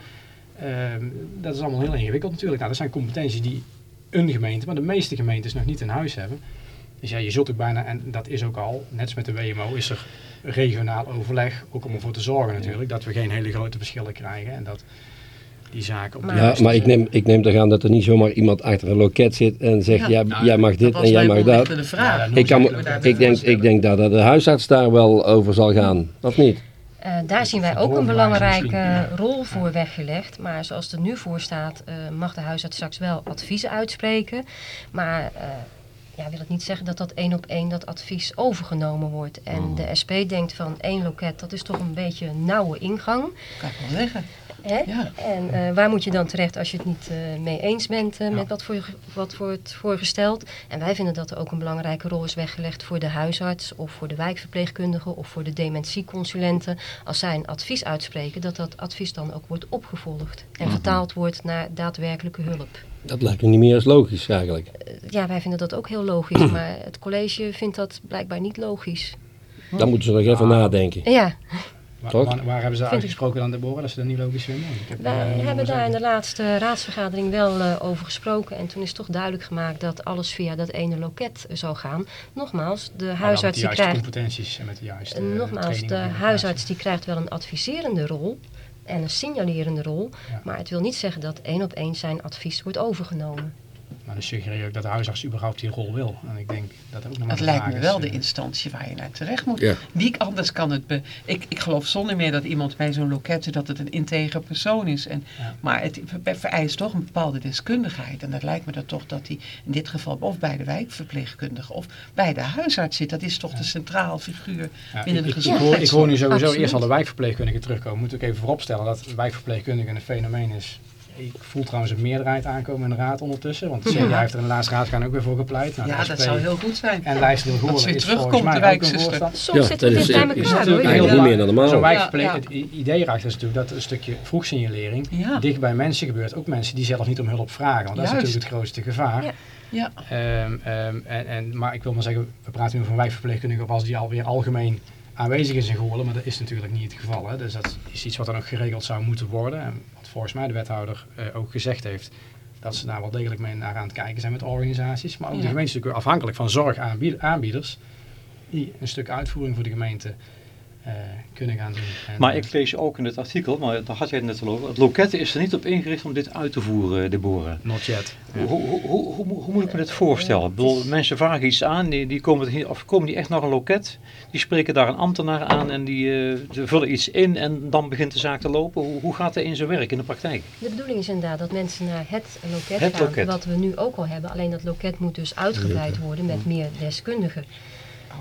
Ehm, dat is allemaal heel ingewikkeld natuurlijk. Nou, dat zijn competenties die een gemeente, maar de meeste gemeentes nog niet in huis hebben. Dus ja, je zult ook bijna, en dat is ook al, net als met de WMO, is er regionaal overleg, ook om ervoor te zorgen natuurlijk, dat we geen hele grote verschillen krijgen en dat die zaken op de Ja, maar ik neem, ik neem toch aan dat er niet zomaar iemand achter een loket zit en zegt, Ja. jij, Nou, jij mag Dat dit en jij mag dat. onderliggende vraag. Ja, dan Ik, kan, ik, denk, ik denk dat de huisarts daar wel over zal gaan, of niet? Eh, daar zien wij ook een belangrijke rol voor weggelegd. Maar zoals het er nu voor staat, eh, mag de huisarts straks wel adviezen uitspreken. Maar eh, ja, wil het niet zeggen dat dat één op één dat advies overgenomen wordt. En de SP denkt van één loket, dat is toch een beetje een nauwe ingang. Kan ik wel zeggen. Hè? Ja. En eh, waar moet je dan terecht als je het niet eh, mee eens bent eh, met wat, voor, wat wordt voorgesteld? En wij vinden dat er ook een belangrijke rol is weggelegd voor de huisarts of voor de wijkverpleegkundige of voor de dementieconsulenten. Als zij een advies uitspreken, dat dat advies dan ook wordt opgevolgd en vertaald wordt naar daadwerkelijke hulp. Dat lijkt me niet meer als logisch eigenlijk. Ja, wij vinden dat ook heel logisch, maar het college vindt dat blijkbaar niet logisch. Dan moeten ze nog even Ah. nadenken. Ja, Waar, waar, waar hebben ze uitgesproken dan, Deborah, dat ze dat niet logisch vinden? Heb, Wij eh, hebben daar in de laatste raadsvergadering wel eh, over gesproken. En toen is toch duidelijk gemaakt dat alles via dat ene loket eh, zou gaan. Nogmaals, de met huisarts de die krijgt, competenties en met de juiste nogmaals, de huisarts die krijgt wel een adviserende rol en een signalerende rol. Ja. Maar het wil niet zeggen dat één op één zijn advies wordt overgenomen. Maar dan suggereer je ook dat de huisarts überhaupt die rol wil. En ik denk dat ook nog de lijkt me is, wel de eh, instantie waar je naar terecht moet. Ja. Wie anders kan het... Be ik, ik geloof zonder meer dat iemand bij zo'n loket dat het een integer persoon is. En, Ja. Maar het ver- vereist toch een bepaalde deskundigheid. En dat lijkt me dan toch dat die in dit geval of bij de wijkverpleegkundige of bij de huisarts zit. Dat is toch de centraal figuur Ja, binnen ik, de ik, ik, hoor, ik hoor nu sowieso Absoluut. eerst al de wijkverpleegkundige terugkomen. Moet ik even vooropstellen dat wijkverpleegkundige een fenomeen is. Ik voel trouwens een meerderheid aankomen in de raad ondertussen. Want de CDA heeft er in de laatste raadsgang ook weer voor gepleit. Nou, Ja, dat zou heel goed zijn. En ze Goorlen weer is terugkomt, volgens mij de ook een wijkzuster. voorstand. Soms Ja, zitten we dicht is- bij is elkaar eigenlijk heel niet meer dan normaal. Zo'n wijkverpleeg, ja. het idee erachter is natuurlijk dat een stukje vroegsignalering Ja. dicht bij mensen gebeurt. Ook mensen die zelf niet om hulp vragen. Want dat is natuurlijk het grootste gevaar. Ja. Ja. Ehm, ehm, en, en, maar ik wil maar zeggen, we praten nu over een wijkverpleegkundige of als die alweer algemeen aanwezig is in Goorlen. Maar dat is natuurlijk niet het geval. Hè. Dus dat is iets wat dan ook geregeld zou moeten worden. En volgens mij de wethouder eh, ook gezegd heeft. Dat ze daar wel degelijk mee naar aan het kijken zijn met organisaties. Maar ook Ja. de gemeente is natuurlijk afhankelijk van zorgaanbieders. Die een stuk uitvoering voor de gemeente kunnen gaan doen. En, Maar eh, ik lees ook in het artikel, maar daar had jij het net al over. Het loket is er niet op ingericht om dit uit te voeren, Deborah. Not yet. Ja. Hoe, hoe, hoe, hoe, hoe moet ik me dit voorstellen? Ik bedoel, mensen vragen iets aan, die, die komen, hier, of komen die echt naar een loket, die spreken daar een ambtenaar aan en die eh, die vullen iets in en dan begint de zaak te lopen. Hoe, hoe gaat dat in zijn werk, in de praktijk? De bedoeling is inderdaad dat mensen naar het loket Het gaan, loket. wat we nu ook al hebben. Alleen dat loket moet dus uitgebreid worden met meer deskundigen.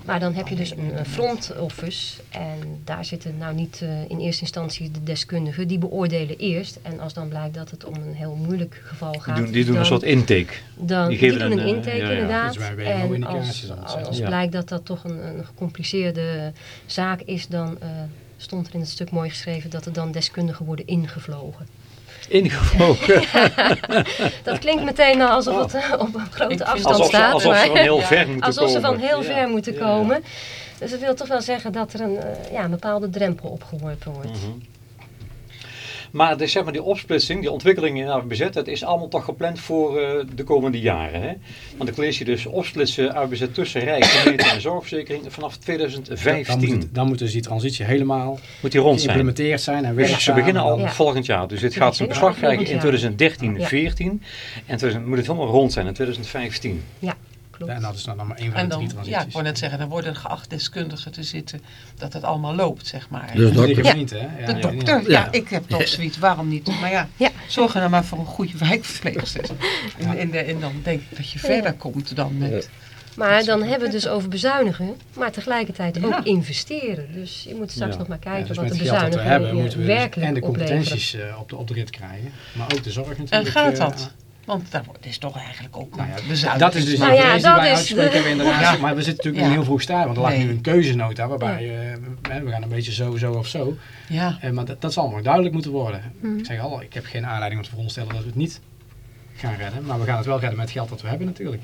Maar dan heb je dus een, een front office en daar zitten nou niet eh, in eerste instantie de deskundigen. Die beoordelen eerst en als dan blijkt dat het om een heel moeilijk geval Die gaat. doen, die doen dan, een soort intake. dan, die die geven doen een, een eh, intake ja, ja. inderdaad. Dus wij en wel als, als Ja. blijkt dat dat toch een, een gecompliceerde zaak is, dan eh, stond er in het stuk mooi geschreven dat er dan deskundigen worden ingevlogen. Ingevlogen. Dat klinkt meteen nou alsof het eh, op een grote afstand Alsof ze, staat. alsof ze van heel Ja. ver moeten alsof ze komen. van heel Ja. ver moeten Ja, ja. komen. Dus dat wil toch wel zeggen dat er een, eh, ja, een bepaalde drempel opgeworpen wordt. Mhm. Maar, de, zeg maar die opsplitsing, die ontwikkeling in AWBZ, dat is allemaal toch gepland voor eh, de komende jaren. Hè? Want ik lees je dus opsplitsen AWBZ tussen Rijk, gemeente en zorgverzekering vanaf Dan 2015. moet, het- dan moet dus die transitie helemaal Moet die rond zijn. geïmplementeerd zijn en werkzaam. Dus ze beginnen al Ja. volgend jaar. Dus dit gaat zijn beslag krijgen in volgend jaar. 2013, Ja. 14. En 2000 moet het helemaal rond zijn in 2015. Klopt. En dat is dan maar één van En de dan, drie ja, ik wou net zeggen, dan worden geacht deskundigen te zitten dat het allemaal loopt, zeg maar. Dus de dokter. gemeente, hè? de Ja, dokter, ja, Ja. ik heb toch zoiets, waarom niet? Maar ja, Ja. zorg er nou maar voor een goede wijkverpleegster. En, en, de- en dan denk ik dat je verder komt dan met... Maar dan hebben we het dus over bezuinigen, maar tegelijkertijd ook Ja. investeren. Dus je moet straks Ja. nog maar Ja, kijken dus wat de dat we bezuinigingen hebben, je moeten we dus werkelijk en de competenties eh, op, de, op de rit krijgen. Maar ook de zorg natuurlijk. En gaat eh, dat? Want wordt- is toch eigenlijk ook Nou ja, bezuiniging. dat is dus Nou de ja, die dat wij is uitgesproken de- hebben inderdaad. Ja. Maar we zitten natuurlijk Ja. in een heel vroeg stadium. Want er lag Nee. nu een keuzenota waarbij eh, we, we gaan een beetje zo, zo of zo. Ja, Eh, maar dat, dat zal allemaal duidelijk moeten worden. Mhm. Ik zeg al, ik heb geen aanleiding om te veronderstellen dat we het niet gaan redden. Maar we gaan het wel redden met het geld dat we hebben natuurlijk.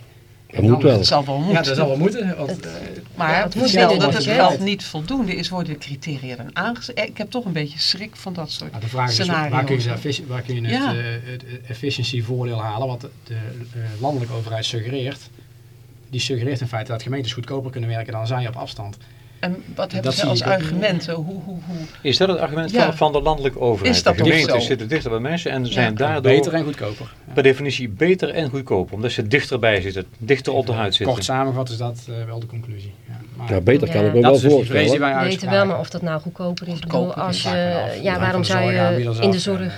Dat moet wel. Het zal wel moeten. Ja, dat zal wel moeten. Want, Het- eh, Maar Ja, het moet binnen dat het geld niet voldoende is, worden de criteria dan aangezet. Ik heb toch een beetje schrik van dat soort nou, de vraag is dus, scenario's. waar kun je, effici- waar kun je het, Ja. eh, het efficiëntievoordeel halen? Wat de, de eh, landelijke overheid suggereert. Die suggereert in feite dat gemeentes goedkoper kunnen werken dan zij op afstand. En wat hebben Dat ze als argumenten? Hoe, hoe, hoe? Is dat het argument Ja. van, van de landelijke overheid? Is dat de gemeenten zo? zitten dichter bij mensen en zijn Ja. daardoor Beter en goedkoper. Ja. per definitie beter en goedkoper. Omdat ze dichterbij zitten, dichter op de huid zitten. Kort samengevat is dat eh, wel de conclusie. Ja, maar Ja, beter kan Ja. ik me dat wel is dus voorstellen. wij We weten wel, maar of dat nou goedkoper is. Goedkoper als je, ja, waarom zou je in de zorg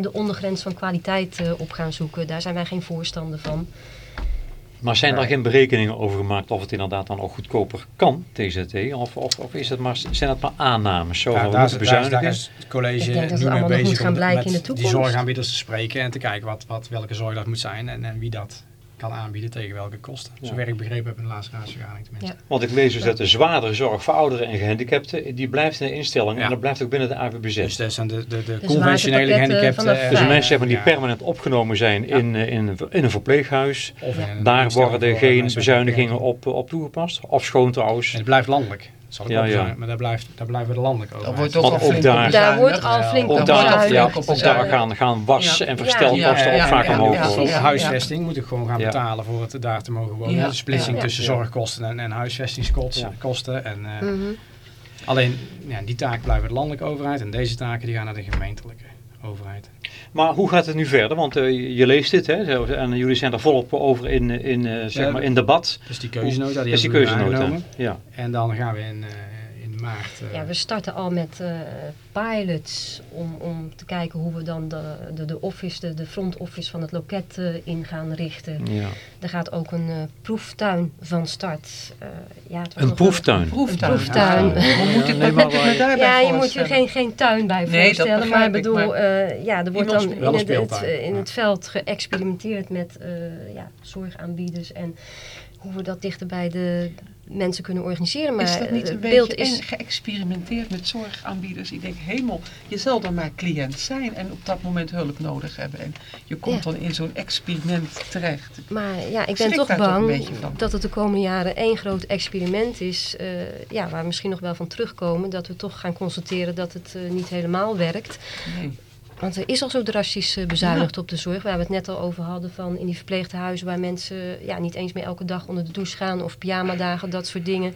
de ondergrens van kwaliteit eh, op gaan zoeken? Daar zijn wij geen voorstander van. Maar zijn er geen berekeningen over gemaakt of het inderdaad dan ook goedkoper kan, TZT? Of, of, of is het maar, zijn het maar aannames? Zo Ja, daar, is, moeten daar, is, daar bezuinigen? is het college Ik denk dat het nu mee bezig moet gaan om de- blijken in met de die zorgaanbieders te spreken en te kijken wat, wat, welke zorg dat moet zijn en, en wie dat kan aanbieden tegen welke kosten. Ja. Zover ik begrepen heb in de laatste raadsvergadering tenminste. Ja. Want ik lees dus dat de zwaardere zorg voor ouderen en gehandicapten, die blijft in de instelling Ja. en dat blijft ook binnen de AVBZ. Dus dat zijn de, de, de Dus conventionele gehandicapten. Dus mensen hebben die ja, permanent opgenomen zijn Ja. in, eh, in, een- in een verpleeghuis. of in een Daar worden geen bezuinigingen op, op toegepast. Of schoon trouwens. En het blijft landelijk. Dat zal ik Ja, ook ja. zeggen, maar daar, blijft, daar blijven de landelijke Daar overheid. wordt ook Want al ook flink daar- wordt al flink op daar, ja, op daar gaan, gaan was- en Ja, verstelkosten ja, ook ja, vaak ja, omhoog. ja, Voor ja, ja. huisvesting moet ik gewoon gaan Ja. betalen voor het daar te mogen wonen. Ja. De splitsing Ja. tussen zorgkosten en, en huisvestingskosten. En, eh, Mhm. Alleen ja, die taken blijven de landelijke overheid en deze taken die gaan naar de gemeentelijke overheid. Maar hoe gaat het nu verder? Want eh, je leest dit hè, en jullie zijn er volop over in, in, eh, zeg Ja, maar in debat. Dus die keuzenota die is die hebben we aangenomen. Ja. En dan gaan we eh, in maart... eh, Ja, we starten al met eh, pilots om, om te kijken hoe we dan de, de, de office, de, de front office van het loket eh, in gaan richten. Ja. Er gaat ook een eh, proeftuin van start. Eh, ja, het was Een proeftuin. Proeftuin. proeftuin. Hoe moet ik, me daarbij Ja, je moet je geen, geen tuin bij Nee, dat voorstellen. maar ik, bedoel, maar- eh, ja, er wordt dan in een het, in ja. het veld geëxperimenteerd met eh, ja, zorgaanbieders en hoe we dat dichter bij de mensen kunnen organiseren. Maar is dat niet eh, een het beetje beeld is... geëxperimenteerd met zorgaanbieders? Ik denk, hemel, je zal dan maar cliënt zijn en op dat moment hulp nodig hebben. En je komt Ja. dan in zo'n experiment terecht. Maar ja, ik ben toch bang dat het de komende jaren één groot experiment is. eh, ja, waar we misschien nog wel van terugkomen. Dat we toch gaan constateren dat het eh, niet helemaal werkt. Nee. Want er is al zo drastisch eh, bezuinigd op de zorg. Waar we het net al over hadden van in die verpleeghuizen waar mensen ja, niet eens meer elke dag onder de douche gaan of pyjamadagen, dat soort dingen.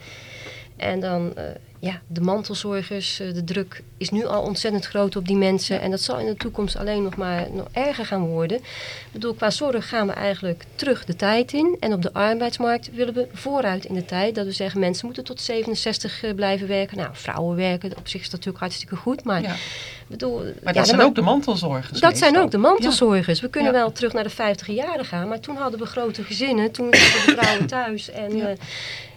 En dan eh, ja, de mantelzorgers, eh, de druk is nu al ontzettend groot op die mensen. En dat zal in de toekomst alleen nog maar nog erger gaan worden. Ik bedoel, qua zorg gaan we eigenlijk terug de tijd in. En op de arbeidsmarkt willen we vooruit in de tijd. Dat we zeggen, mensen moeten tot 67 eh, blijven werken. Nou, vrouwen werken, op zich is dat natuurlijk hartstikke goed. Maar, Ja. bedoel, Maar ja, dat zijn ook de mantelzorgers. dat zijn ook de mantelzorgers. We kunnen Ja. wel terug naar de 50 jaren gaan, maar toen hadden we grote gezinnen. Toen zaten de vrouwen thuis en eh,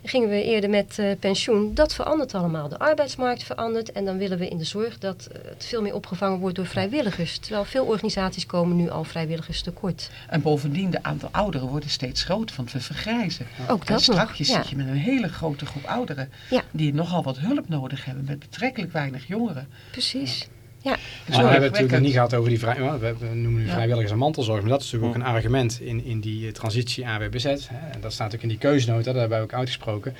gingen we eerder met pensioen. Dat verandert allemaal. De arbeidsmarkt verandert en dan willen we in de zorg dat eh, het veel meer opgevangen wordt door vrijwilligers. Terwijl veel organisaties komen nu al vrijwilligers tekort. En bovendien, de aantal ouderen worden steeds groter, want we vergrijzen. Ook En dat straks nog. zit Ja. je met een hele grote groep ouderen Ja. die nogal wat hulp nodig hebben met betrekkelijk weinig jongeren. Precies. Maar we hebben het natuurlijk niet gehad over die vrij, we, we noemen nu Ja. vrijwilligers en mantelzorg, maar dat is natuurlijk ook een argument in, in die eh, transitie AWBZ. Hè. En dat staat ook in die keuzenota, daar hebben we ook uitgesproken.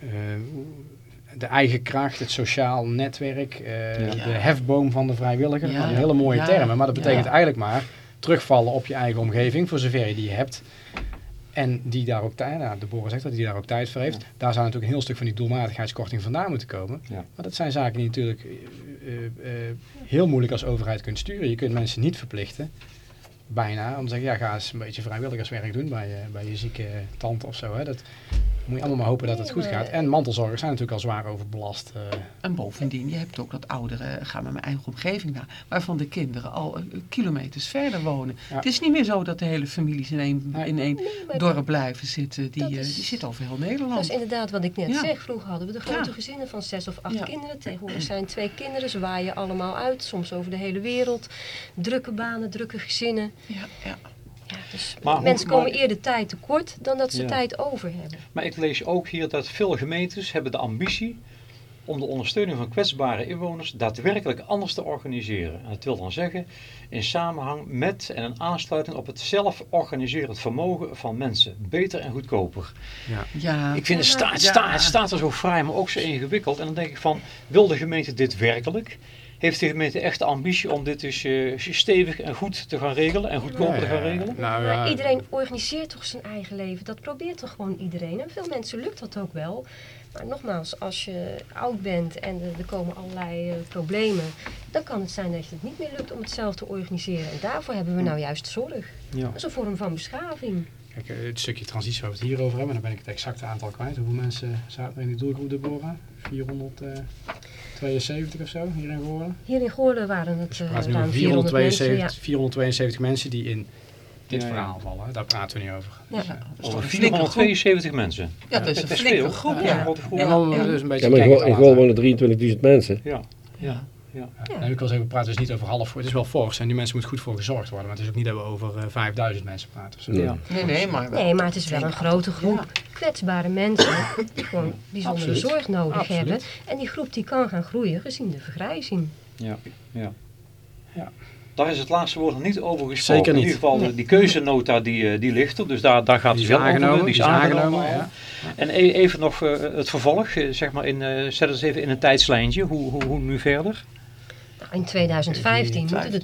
Eh, de eigen kracht, het sociaal netwerk, eh, Ja. de hefboom van de vrijwilliger. Ja. Hele mooie Ja. termen, maar dat betekent Ja. eigenlijk maar terugvallen op je eigen omgeving, voor zover je die hebt. En die daar ook tijd, nou, de Boren zegt dat, die daar ook tijd voor heeft. Daar zou natuurlijk een heel stuk van die doelmatigheidskorting vandaan moeten komen. Ja. Maar dat zijn zaken die je natuurlijk eh, eh, heel moeilijk als overheid kunt sturen. Je kunt mensen niet verplichten, bijna, om te zeggen, ja, ga eens een beetje vrijwilligerswerk doen bij je, bij je zieke tante of zo. Hè. Dat moet je allemaal maar hopen dat het goed gaat. En mantelzorgers zijn natuurlijk al zwaar overbelast. eh. En bovendien, je hebt ook dat ouderen, gaan met mijn eigen omgeving naar, waarvan de kinderen al eh, kilometers verder wonen. Ja. Het is niet meer zo dat de hele families in één, Nee. in één dorp blijven zitten. Die, dat eh, die zitten over heel Dat Nederland. is inderdaad wat ik net Ja. zeg. Vroeger hadden we de grote Ja. gezinnen van zes of acht Ja. kinderen. Tegenwoordig zijn twee kinderen, ze waaien allemaal uit, soms over de hele wereld. Drukke banen, drukke gezinnen. Ja, ja. Ja, dus Maar hoe- mensen komen maar- eerder tijd tekort dan dat ze Ja. tijd over hebben. Maar ik lees ook hier dat veel gemeentes hebben de ambitie om de ondersteuning van kwetsbare inwoners daadwerkelijk anders te organiseren. En dat wil dan zeggen in samenhang met en een aansluiting op het zelf organiserend vermogen van mensen. Beter en goedkoper. Ja, Ik vind het, sta, het, Ja. sta, het staat er zo fraai, maar ook zo ingewikkeld. En dan denk ik van, wil de gemeente dit werkelijk? Heeft de gemeente echt de ambitie om dit dus eh, stevig en goed te gaan regelen en goedkoper te gaan regelen? Nou, Maar iedereen organiseert toch zijn eigen leven. Dat probeert toch gewoon iedereen. En veel mensen lukt dat ook wel. Maar nogmaals, als je oud bent en er, er komen allerlei eh, problemen, dan kan het zijn dat je het niet meer lukt om het zelf te organiseren. En daarvoor hebben we nou juist zorg. Ja. Dat is een vorm van beschaving. Kijk, eh, het stukje transitie waar we het hier over hebben, dan ben ik het exacte aantal kwijt. Hoeveel mensen zaten er in die doelgroep, Deborah? 472 of zo, hier in Goorlen? Hier in Goorlen waren het Dus we eh, praten nu ruim over 400 mensen. 472, Ja. 472 mensen die in dit Ja, ja. verhaal vallen. Daar praten we niet over. Ja. Dus, eh, toch Over een flinke groep. 472 mensen. Ja, dat is een flinke veel. groep. Ja, Ja. een grote groep. en dan dus een beetje Ja, maar in kijken Goor- in te Goor laten. wonen 23.000 mensen. Ja. Ja. Ja, heb ik wel eens even praten, dus niet over half voor. Het is wel fors en die mensen moeten goed voor gezorgd worden. Maar het is ook niet dat we over eh, 5000 mensen praten. of zo. Nee. Ja. Nee, nee, maar wel. Nee, maar het is wel een grote groep kwetsbare mensen die gewoon bijzondere Absoluut. zorg nodig Absoluut. hebben. En die groep die kan gaan groeien gezien de vergrijzing. Ja, ja. Ja. Daar is het laatste woord nog niet over gesproken. Zeker niet. In ieder geval, de- die keuzenota die, eh, die ligt er. Dus daar, daar gaat Die het is wel over. aangenomen. Die is die is aangenomen. aangenomen, ja. En e- even nog eh, het vervolg. zeg maar in, eh, zet het eens even in een tijdslijntje. Hoe, hoe, hoe nu verder? In 2015 moeten de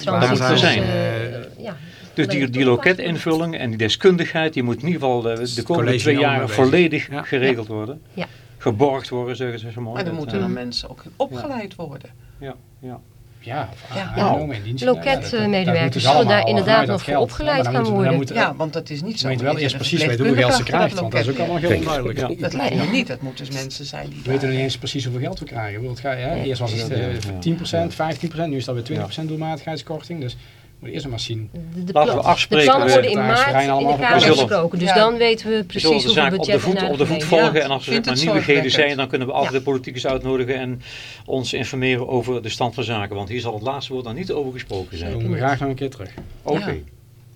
we zijn. eh, ja, Dus die, die loketinvulling en die deskundigheid, die moet in ieder geval de, de komende college twee jaar volledig Ja. geregeld worden. Ja. Geborgd worden, zeggen ze zo mooi. Maar dan Dat, moeten eh, dan mensen ook opgeleid worden. ja, ja. Ja, Ja. aangenomen in dienst. Loketmedewerkers zullen daar inderdaad nog voor opgeleid gaan worden. Ja, want dat is niet Je zo. weet wel dat eerst je precies weten hoeveel geld ze krijgt, want dat is ook allemaal heel onduidelijk. Dat lijkt me niet. Dat moeten dus mensen zijn die We weten niet eens precies hoeveel geld we krijgen. Eerst was het eh, Ja. 10%, 15%, nu is dat weer 20% doelmatigheidskorting. Dus we moeten eerst maar zien. De, Laten we afspreken, de plannen we- worden in maart in allemaal de voor Kamer besproken. Dus Ja. dan weten we We precies zullen de hoeveel zaak op budget de voet, op de voet volgen. Ja, en als er zeg maar het nieuwigheden zijn, dan kunnen we altijd de politicus uitnodigen en ons informeren over de stand van zaken. Want hier zal het laatste woord dan niet over gesproken Dan zijn. komen we graag nog een keer terug. Oké. Ja.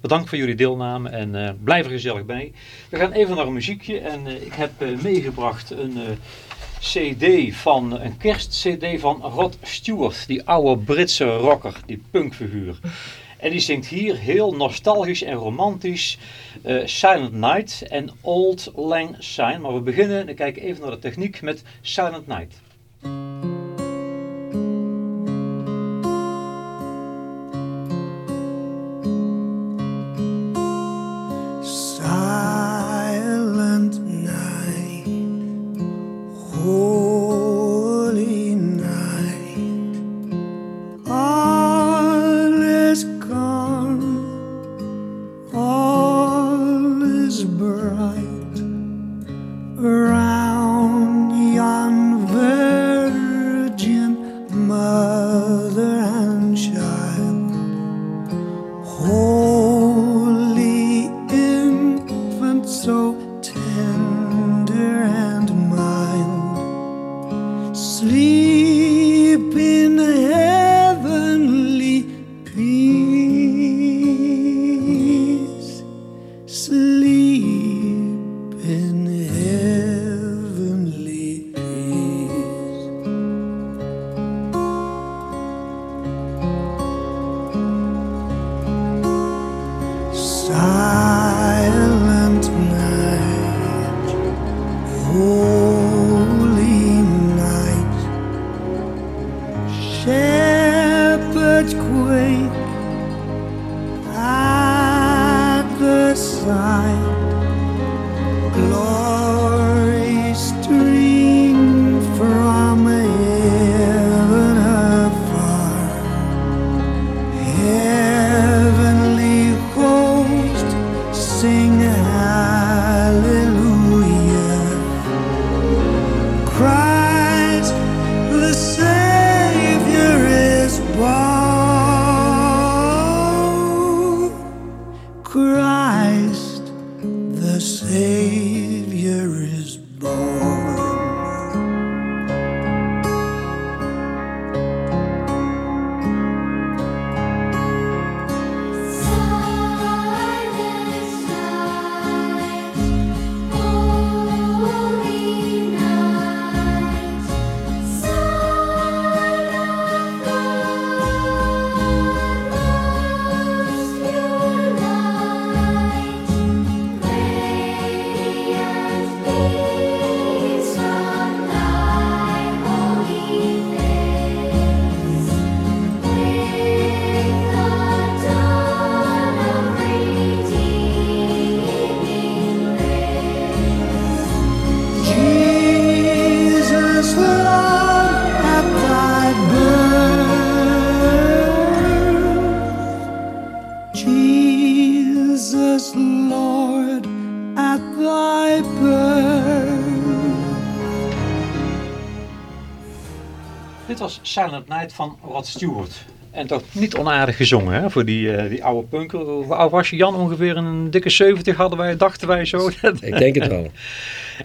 Bedankt voor jullie deelname en eh, blijf er gezellig bij. We gaan even naar een muziekje en eh, ik heb eh, meegebracht een eh, cd van, een kerstcd van Rod Stewart, die oude Britse rocker, die punkfiguur. En die zingt hier heel nostalgisch en romantisch eh, Silent Night en Old Lang Syne. Maar we beginnen, dan kijken even naar de techniek, met Silent Night. Silent Night van Rod Stewart. En toch niet onaardig gezongen hè, voor die, eh, die oude punker. Hoe oud was je Jan? Ongeveer een dikke 70 hadden wij, dachten wij zo. Ik denk het wel.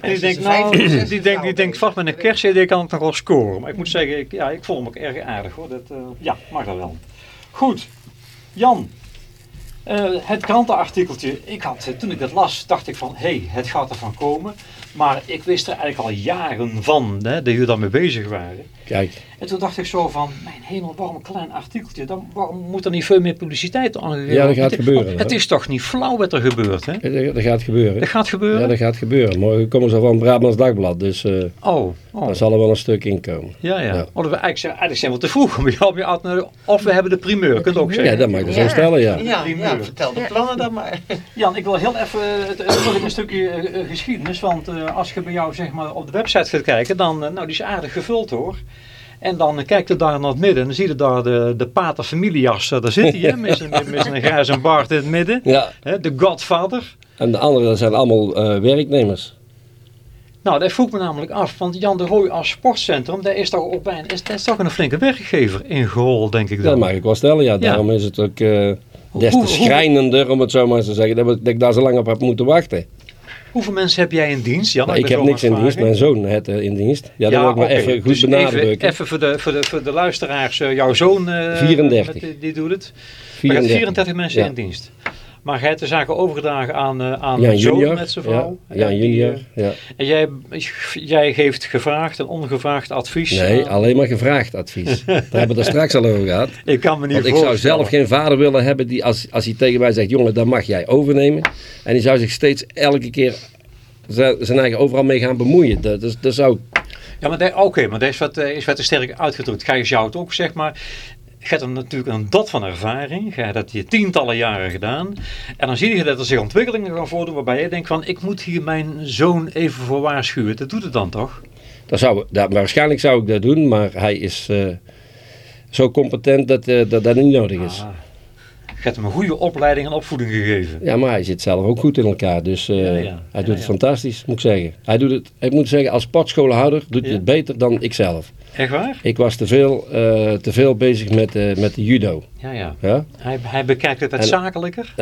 En die denkt, nou, die denkt, die denkt vast met een kerstcd kan ik nog wel scoren. Maar ik moet zeggen, ik, ja, ik vond hem ook erg aardig hoor. Dat, eh, ja, mag dat wel. Goed, Jan. eh, het krantenartikeltje, ik had, toen ik dat las, dacht ik van, hé, hey, het gaat ervan komen. Maar ik wist er eigenlijk al jaren van, hè, dat jullie daarmee bezig waren. Kijk, En toen dacht ik zo van, mijn hemel, waarom een klein artikeltje? Dan, waarom moet er niet veel meer publiciteit aan gegeven Ja, dat gaat gebeuren, Het, is toch niet flauw wat er gebeurt, hè? dat, dat gaat gebeuren. Dat gaat gebeuren? Ja, dat gaat gebeuren. Morgen komen ze van het Brabants Dagblad, dus eh Oh, oh. daar zal er wel een stuk in komen. Ja, ja. Ja. Oh, we eigenlijk, zijn, eigenlijk zijn we te vroeg om uit naar de- Of we hebben de primeur, kunt u ook zeggen. Ja, dat mag je zo stellen, ja. Ja, vertel de plannen dan maar. Jan, ik wil heel even het, het, een stukje eh, eh, geschiedenis. Want eh, als je bij jou zeg maar, op de website gaat kijken, dan uh, nou, die is aardig gevuld hoor. En dan uh, kijkt je daar naar het midden en dan zie je daar de, de pater familias, uh, daar zit hij, hè, met zijn- met zijn grijze baard in het midden. Ja, Hè, de godfather. en de anderen zijn allemaal eh, werknemers. Nou, dat vroeg me namelijk af, want Jan de Rooij als sportcentrum, daar is toch ook bij, is, dat is toch een flinke werkgever in Gehol, denk ik dan. Dat mag ik wel stellen, ja. Daarom is het ook eh, des te schrijnender, om het zo maar te zeggen, dat ik daar zo lang op heb moeten wachten. Hoeveel mensen heb jij in dienst, Jan? Nou, ik heb niks in dienst, mijn zoon het eh, in dienst. Ja, dat wil ik maar even goed Dus benadrukken. Even, even voor, de, voor, de, voor de luisteraars, eh, jouw zoon, eh, 34. met die, doet het. Maar je hebt 34 mensen Ja. in dienst. Maar jij hebt de zaken overgedragen aan, eh aan junior. met zijn Ja, vrouw. En die, junior, eh, ja. En jij, jij geeft gevraagd en ongevraagd advies. Nee, aan- alleen maar gevraagd advies. Daar hebben we het straks al over gehad. ik kan me niet Want ik zou zelf geen vader willen hebben die als, als hij tegen mij zegt, jongen, dat mag jij overnemen. En die zou zich steeds elke keer zijn eigen overal mee gaan bemoeien. Dat, dat, dat zou Ja, maar oké, maar dat is wat, eh, is wat te sterk uitgedrukt. Gij zou het ook, zeg maar. Je hebt er natuurlijk een dot van ervaring. Je hebt dat je tientallen jaren gedaan. En dan zie je dat er zich ontwikkelingen gaan voordoen waarbij je denkt van... ik moet hier mijn zoon even voor waarschuwen. Dat doet het dan toch? Dat zou, dat, waarschijnlijk zou ik dat doen, maar hij is eh, zo competent dat, eh, dat dat niet nodig is. Ah, je hebt hem een goede opleiding en opvoeding gegeven. Ja, maar hij zit zelf ook goed in elkaar, dus eh, Ja, ja. hij Ja, doet het fantastisch, moet ik zeggen. Hij doet het, ik moet zeggen, als sportschoolhouder doet hij het beter dan ik zelf. Echt waar? Ik was te veel, eh, te veel bezig met, eh, met de judo. Ja, ja. Ja? Hij, hij bekijkt het wat En- zakelijker.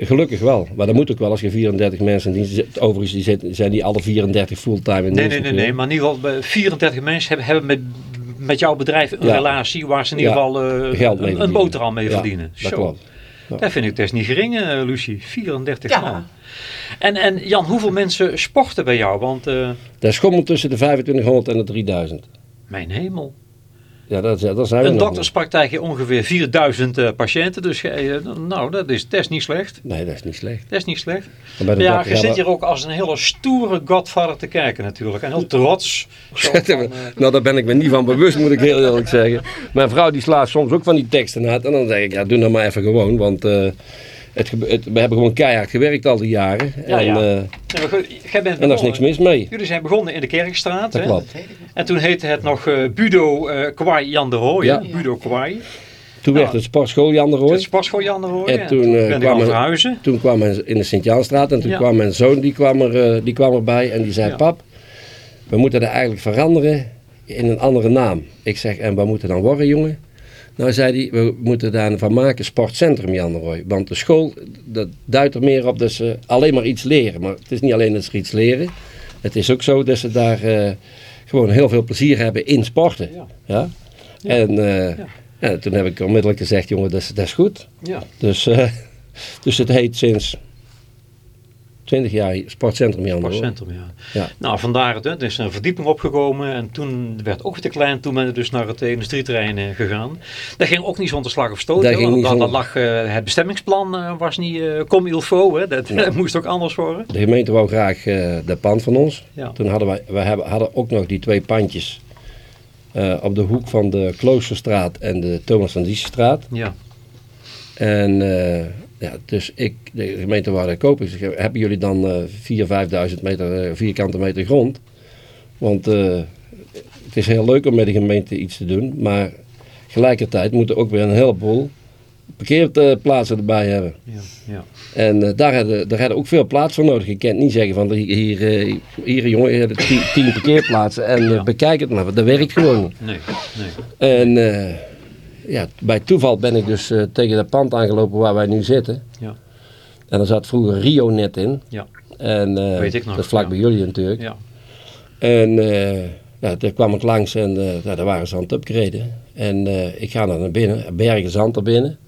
Gelukkig wel, maar dat moet ook wel als je 34 mensen in dienst zit. Overigens die zitten- zijn die alle 34 fulltime in dienst. Nee, nee, nee, nee. Maar in ieder geval, eh, 34 mensen hebben, hebben met, met jouw bedrijf een Ja. relatie waar ze in ieder geval eh, Geld mee een, boterham mee Ja, verdienen. Dat Zo. klopt. Dat vind ik best niet gering, eh, Lucie. 34 Ja. man. En, en Jan, hoeveel mensen sporten bij jou? Want, eh, Dat schommelt tussen de 2500 en de 3000. Mijn hemel. Ja, dat, dat zijn we Een nog dokterspraktijk heeft ongeveer 4000 eh, patiënten. Dus eh, nou, dat is, dat is niet slecht. Nee, dat is niet slecht. Dat is niet slecht. Ja, dokter je zit hier ook als een hele stoere godvader te kijken natuurlijk. En heel trots. Van, eh, nou, daar ben ik me niet van bewust, moet ik heel eerlijk zeggen. Mijn vrouw die slaat soms ook van die teksten uit. En dan zeg ik, ja, doe nou maar even gewoon. Want het, we hebben gewoon keihard gewerkt al die jaren. Ja, en, ja. eh, jij bent en daar is niks mis mee. Jullie zijn begonnen in de Kerkstraat. Dat hè? klopt. En toen heette het nog eh, Budo eh Kwai Jan de. Ja. hè? Budo Kwai. Toen werd het sportschool Jan de Rooij. Het sportschool Jan de Rooij. En toen, ik kwam er- verhuizen. Toen kwam hij in de Sint-Jaanstraat en toen Ja. kwam mijn zoon, die kwam, er, die kwam erbij en die zei, Ja. pap, we moeten dat eigenlijk veranderen in een andere naam. Ik zeg, en wat moet het dan worden, jongen? Nou, zei hij, we moeten daar van maken Sportcentrum Jan de Rooij. Want de school, dat duidt er meer op dat ze alleen maar iets leren. Maar het is niet alleen dat ze iets leren. Het is ook zo dat ze daar eh, gewoon heel veel plezier hebben in sporten. Ja. Ja? En eh, Ja. ja, toen heb ik onmiddellijk gezegd, jongen, dat is, dat is goed. Ja. Dus, eh, dus het heet sinds 20 jaar Sportcentrum Jan. Sportcentrum, ja. Ja. Nou, vandaar het. Er is een verdieping opgekomen. En toen werd het ook weer te klein. Toen ben je dus naar het industrieterrein eh, gegaan. Dat ging ook niet zonder slag of stoot. Dat want lag eh, het bestemmingsplan eh, was niet uh, comme il faut. Hè. Dat Ja. moest ook anders worden. De gemeente wou graag dat pand van ons. Ja. Toen hadden wij, we hebben, hadden ook nog die twee pandjes op de hoek van de Kloosterstraat en de Thomas van Diesstraat. Ja. En ja, dus ik, de gemeente kopen. Ik zeg, hebben jullie dan eh 4.000, 5.000 meter, eh, vierkante meter grond? Want eh, het is heel leuk om met de gemeente iets te doen, maar tegelijkertijd moet er ook weer een heleboel parkeerplaatsen erbij hebben. Ja, ja. En eh, daar hadden daar hadden ook veel plaats voor nodig. Je kunt niet zeggen van hier, hier, hier jongen, je hebt tien, tien parkeerplaatsen en Ja. bekijk het maar. Dat werkt gewoon. Nee, nee. En ja, bij toeval ben ik dus eh, tegen dat pand aangelopen waar wij nu zitten. Ja. En er zat vroeger Rio net in. Ja. En, eh, Weet ik nog, Dat is vlak ja. bij jullie natuurlijk. Ja. En ja, daar kwam ik langs en daar waren ze aan het upgraden. En ik ga daar naar binnen, bergen zand er binnen.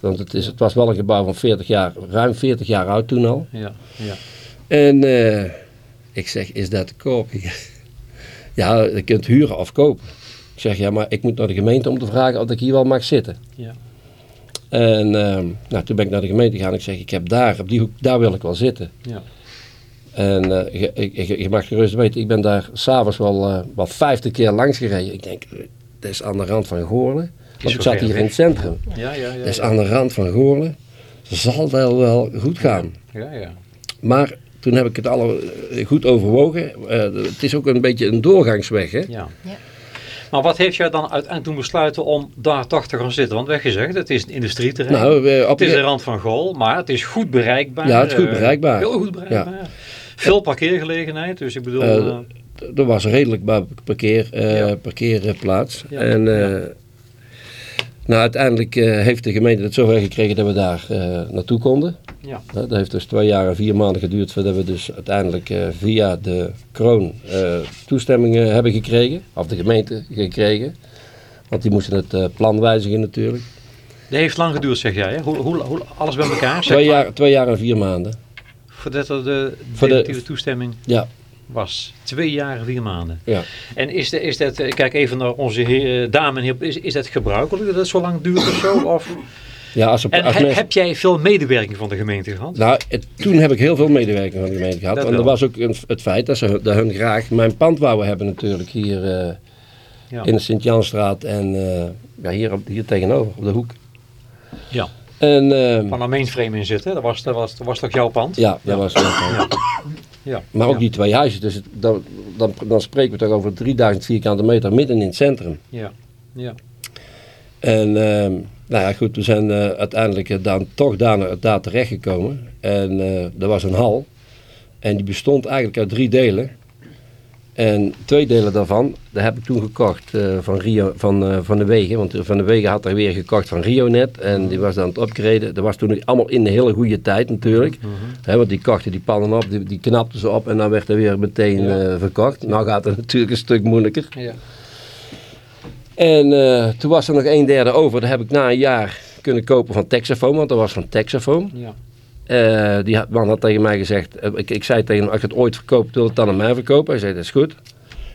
Want het, is, het was wel een gebouw van 40 jaar, ruim 40 jaar oud toen al. Ja, ja. En ik zeg, is dat te koop ja, je kunt huren of kopen. Ik zeg, ja, maar ik moet naar de gemeente om te vragen of ik hier wel mag zitten. Ja. En ehm, nou, toen ben ik naar de gemeente gegaan. Ik zeg, ik heb daar, op die hoek, daar wil ik wel zitten. Ja. En eh, je, je, je- mag gerust weten, ik ben daar s'avonds wel, eh wel vijftig keer langs gereden. Ik denk, eh, dat is aan de rand van Goorlen. Want ik zat hier in het centrum. Ja, ja, ja. Dat is aan de rand van Goorlen. Zal wel wel goed gaan. Ja, ja. Maar toen heb ik het alle eh, goed overwogen. Eh, het is ook een beetje een doorgangsweg. Hè? Ja. Ja. Maar wat heeft jij dan uiteindelijk doen besluiten om daar toch te gaan zitten? Want werd gezegd, het is een industrieterrein. Nou, op het is de- rand van Gool, maar het is goed bereikbaar. Ja, het is goed eh, bereikbaar. Heel goed bereikbaar. Veel parkeergelegenheid, dus ik bedoel... Eh, eh, er was redelijk parkeer, Ja. parkeerplaats. Ja. En nou, uiteindelijk heeft de gemeente het zover gekregen dat we daar naartoe konden. Ja. Dat heeft dus twee jaar en vier maanden geduurd voordat we dus uiteindelijk eh, via de kroon eh, toestemmingen hebben gekregen. Of de gemeente gekregen. Want die moesten het eh, plan wijzigen natuurlijk. Dat heeft lang geduurd, zeg jij. Hè? Hoe, hoe, hoe, alles bij elkaar, zeg Twee jaar, twee jaar en vier maanden. voordat er de definitieve toestemming Ja, was. Twee jaar en vier maanden. ja. En is, de, is dat, kijk even naar onze heer, dame en heren, is, is dat gebruikelijk dat het zo lang duurt of zo? Of, ja als, er- en als he- mensen- heb jij veel medewerking van de gemeente gehad? Nou, het- toen heb ik heel veel medewerking van de gemeente gehad. Dat en er was ook een- het feit dat ze dat hun graag mijn pand wouden hebben natuurlijk hier eh, Ja. in de Sint-Janstraat en eh, ja, hier, op, hier tegenover, op de hoek. Ja. En eh, Van een mainframe in zitten, dat was, dat was, dat was toch jouw pand? ja, dat was het. Ja. Ja. Maar ook ja. die twee huizen, dus het- dan, dan, dan spreken we toch over 3000 vierkante meter midden in het centrum. Ja. Ja. En ehm, nou ja, goed, we zijn eh, uiteindelijk eh, dan toch daar, daar terechtgekomen. En eh er was een hal. En die bestond eigenlijk uit drie delen. En twee delen daarvan, daar heb ik toen gekocht van, Rio, van, van de Wegen. Want Van de Wegen had er weer gekocht van Rio net. En die was dan aan het upgraden. Dat was toen allemaal in de hele goede tijd natuurlijk. Hè, want die kochten die pannen op, die, die knapten ze op en dan werd er weer meteen verkocht. Nou gaat het natuurlijk een stuk moeilijker. Ja. En eh, toen was er nog een derde over. Dat heb ik na een jaar kunnen kopen van Texafoam, want dat was van Texafoam. Ja. Eh, die man had tegen mij gezegd, eh, ik, ik zei tegen hem, als je het ooit verkoopt, wil het dan aan mij verkopen? Hij zei, dat is goed.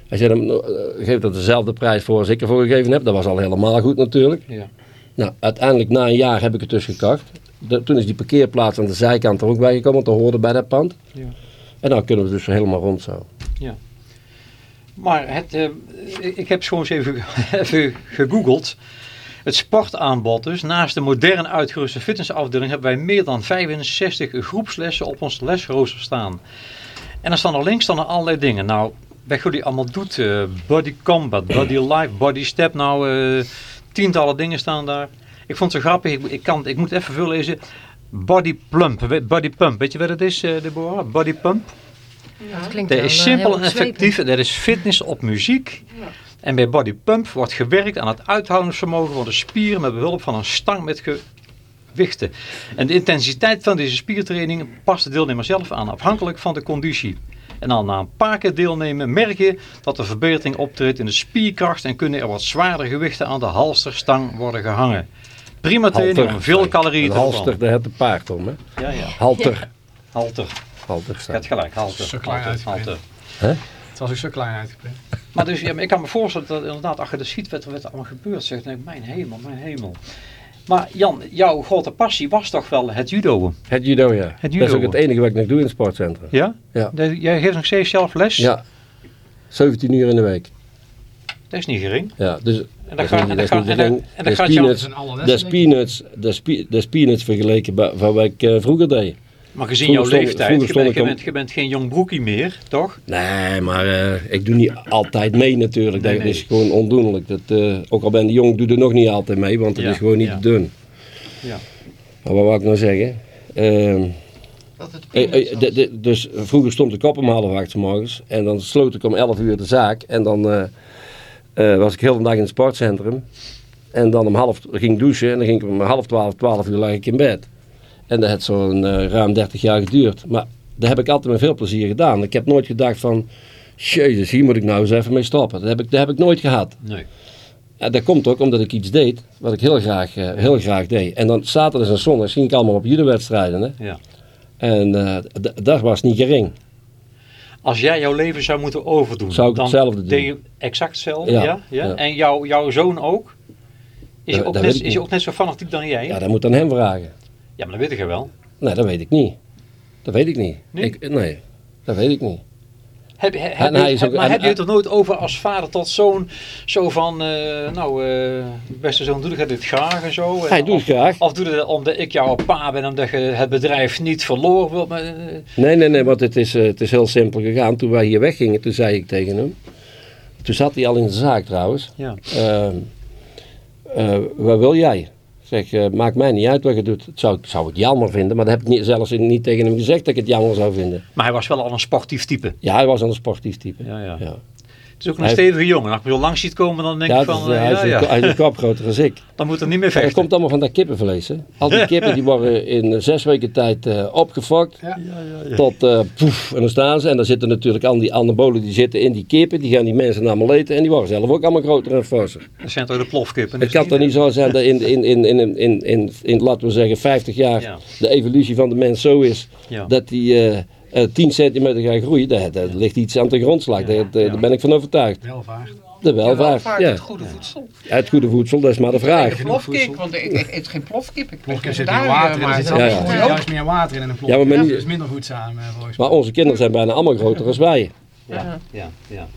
Hij zei, dan geef dat dezelfde prijs voor als ik ervoor gegeven heb. Dat was al helemaal goed natuurlijk. Ja. Nou, uiteindelijk na een jaar heb ik het dus gekocht. De- toen is die parkeerplaats aan de zijkant er ook bij gekomen, want dat hoorde bij dat pand. Ja. En dan kunnen we dus helemaal rond zo. Maar het, eh, ik heb gewoon eens even, even gegoogeld. Het sportaanbod dus. Naast de modern uitgeruste fitnessafdeling hebben wij meer dan 65 groepslessen op ons lesrooster staan. En er staan er links er allerlei dingen. Nou, wat jullie allemaal doet. eh, body combat, body life, body step. Nou, eh, tientallen dingen staan daar. Ik vond het zo grappig. Ik, ik, kan, ik moet even veel lezen. Body plump. Body pump. Weet je wat het is, Deborah? Body pump? Dat klinkt Dat wel, is eh, simpel en effectief. Dat is fitness op muziek. En bij Body Pump wordt gewerkt aan het uithoudingsvermogen van de spieren met behulp van een stang met gewichten. En de intensiteit van deze spiertraining past de deelnemer zelf aan, afhankelijk van de conditie. En al na een paar keer deelnemen merk je dat er verbetering optreedt in de spierkracht en kunnen er wat zwaardere gewichten aan de halsterstang worden gehangen. Prima training om veel calorieën te halster, verbranden. daar heeft de paard om, hè? Ja, ja. Halter. Halter. Halter Je staat. hebt gelijk, halter. Zo klein halter. Het was ook zo klein uitgeprint. Maar dus, ja, maar ik kan me voorstellen dat inderdaad, als je dat ziet wat wat allemaal gebeurt, zegt, dan denk ik, mijn hemel, mijn hemel. Maar Jan, jouw grote passie was toch wel het judo? Het judo, ja. Het Dat is ook het enige wat ik nog doe in het sportcentrum. Ja? Ja. Jij geeft nog steeds zelf les? Ja. 17 uur in de week. Dat is niet gering. Ja, dus En dat dan gaat, de peanuts. Lessen. peanuts, vergeleken bij- van wat ik eh, vroeger deed. Maar gezien vroeger jouw stond- leeftijd, vroeger je stond bent, je, bent, je bent geen jong broekie meer, toch? Nee, maar eh, ik doe niet altijd mee natuurlijk. Nee, dat nee. is gewoon ondoenlijk. Dat, eh, ook al ben ik jong, doe er nog niet altijd mee, want het Ja, is gewoon niet ja. te doen. Ja. Maar wat wou ik nou zeggen? Ehm, Dat het eh, de- de- dus vroeger stond ik op om half acht 's morgens. En dan sloot ik om 11 uur de zaak. En dan eh, eh, was ik heel de dag in het sportcentrum. En dan om half ging ik douchen. En dan ging ik om half 12, 12 uur lag ik in bed. En dat heeft zo'n eh, ruim 30 jaar geduurd. Maar dat heb ik altijd met veel plezier gedaan. Ik heb nooit gedacht van... Jezus, hier moet ik nou eens even mee stoppen. Dat heb ik, dat heb ik nooit gehad. Nee. En dat komt ook omdat ik iets deed wat ik heel graag, eh, heel graag deed. En dan zaterdag en zondag ging ik allemaal op judo-wedstrijden. Hè? Ja. En eh, dat was niet gering. Als jij jouw leven zou moeten overdoen, Zou ik dan hetzelfde doen. deed je exact hetzelfde, Ja, ja? ja? ja. En jouw jouw zoon ook? Is Dat- ook, net, is niet. ook net zo fanatiek dan jij? Ja, dat moet aan hem vragen. Ja, maar dat weet ik wel. Nee, dat weet ik niet. Dat weet ik niet. Nee? Ik, nee, dat weet ik niet. Heb, he- heb, En je, heb- maar en- heb je het er nooit over als vader tot zoon? Zo van, eh, nou, eh, beste zoon, doe ik dit graag en zo? Hij doet het graag. Of doe je het omdat ik jouw pa ben, omdat je het bedrijf niet verloren wilt? Maar, eh, Nee, nee, nee, want het is, het is heel simpel gegaan. Toen wij hier weggingen, toen zei ik tegen hem. Toen zat hij al in de zaak trouwens. ja. Wat wil jij? Zeg, eh, maakt mij niet uit wat je doet. Het zou, ik zou het jammer vinden, maar dat heb ik niet, zelfs niet tegen hem gezegd dat ik het jammer zou vinden. Maar hij was wel al een sportief type. Ja, hij was een sportief type. Ja, ja. Ja. Het is ook een stevige jongen. Als ik hem zo langs ziet komen, dan denk Ja, ik het van, is, eh, hij, is ja, een, ja. ko- hij is een kop groter als ik. dan moet er niet meer Dat vechten. komt allemaal van dat kippenvlees. Hè? Al die kippen die worden in eh, zes weken tijd eh, opgefokt. Ja. Tot poef, en dan staan ze. En dan zitten natuurlijk al die anabolen die zitten in die kippen. Die gaan die mensen allemaal eten. En die worden zelf ook allemaal groter en forser. Dat zijn toch de plofkippen? Het kan toch niet zo zijn dat in, in, in, in, in, in, in, laten we zeggen, 50 jaar Ja. de evolutie van de mens zo is. Dat die 10 centimeter gaat groeien. Daar, daar ligt iets aan de grondslag. Daar, daar, Ja. daar ben ik van overtuigd. Welvaart. De welvaart. Ja. Het goede voedsel. Het goede voedsel, dat is maar de vraag. Plofkip, want ik, ik eet geen plofkip. Ik Plofkip zit daar, meer water in. Er zit Ja, juist- ja. er meer water in een plofkip. Ja, maar men- is minder voedzaam eh, volgens mij. Maar onze kinderen zijn bijna allemaal groter als wij. Ja, ja, ja.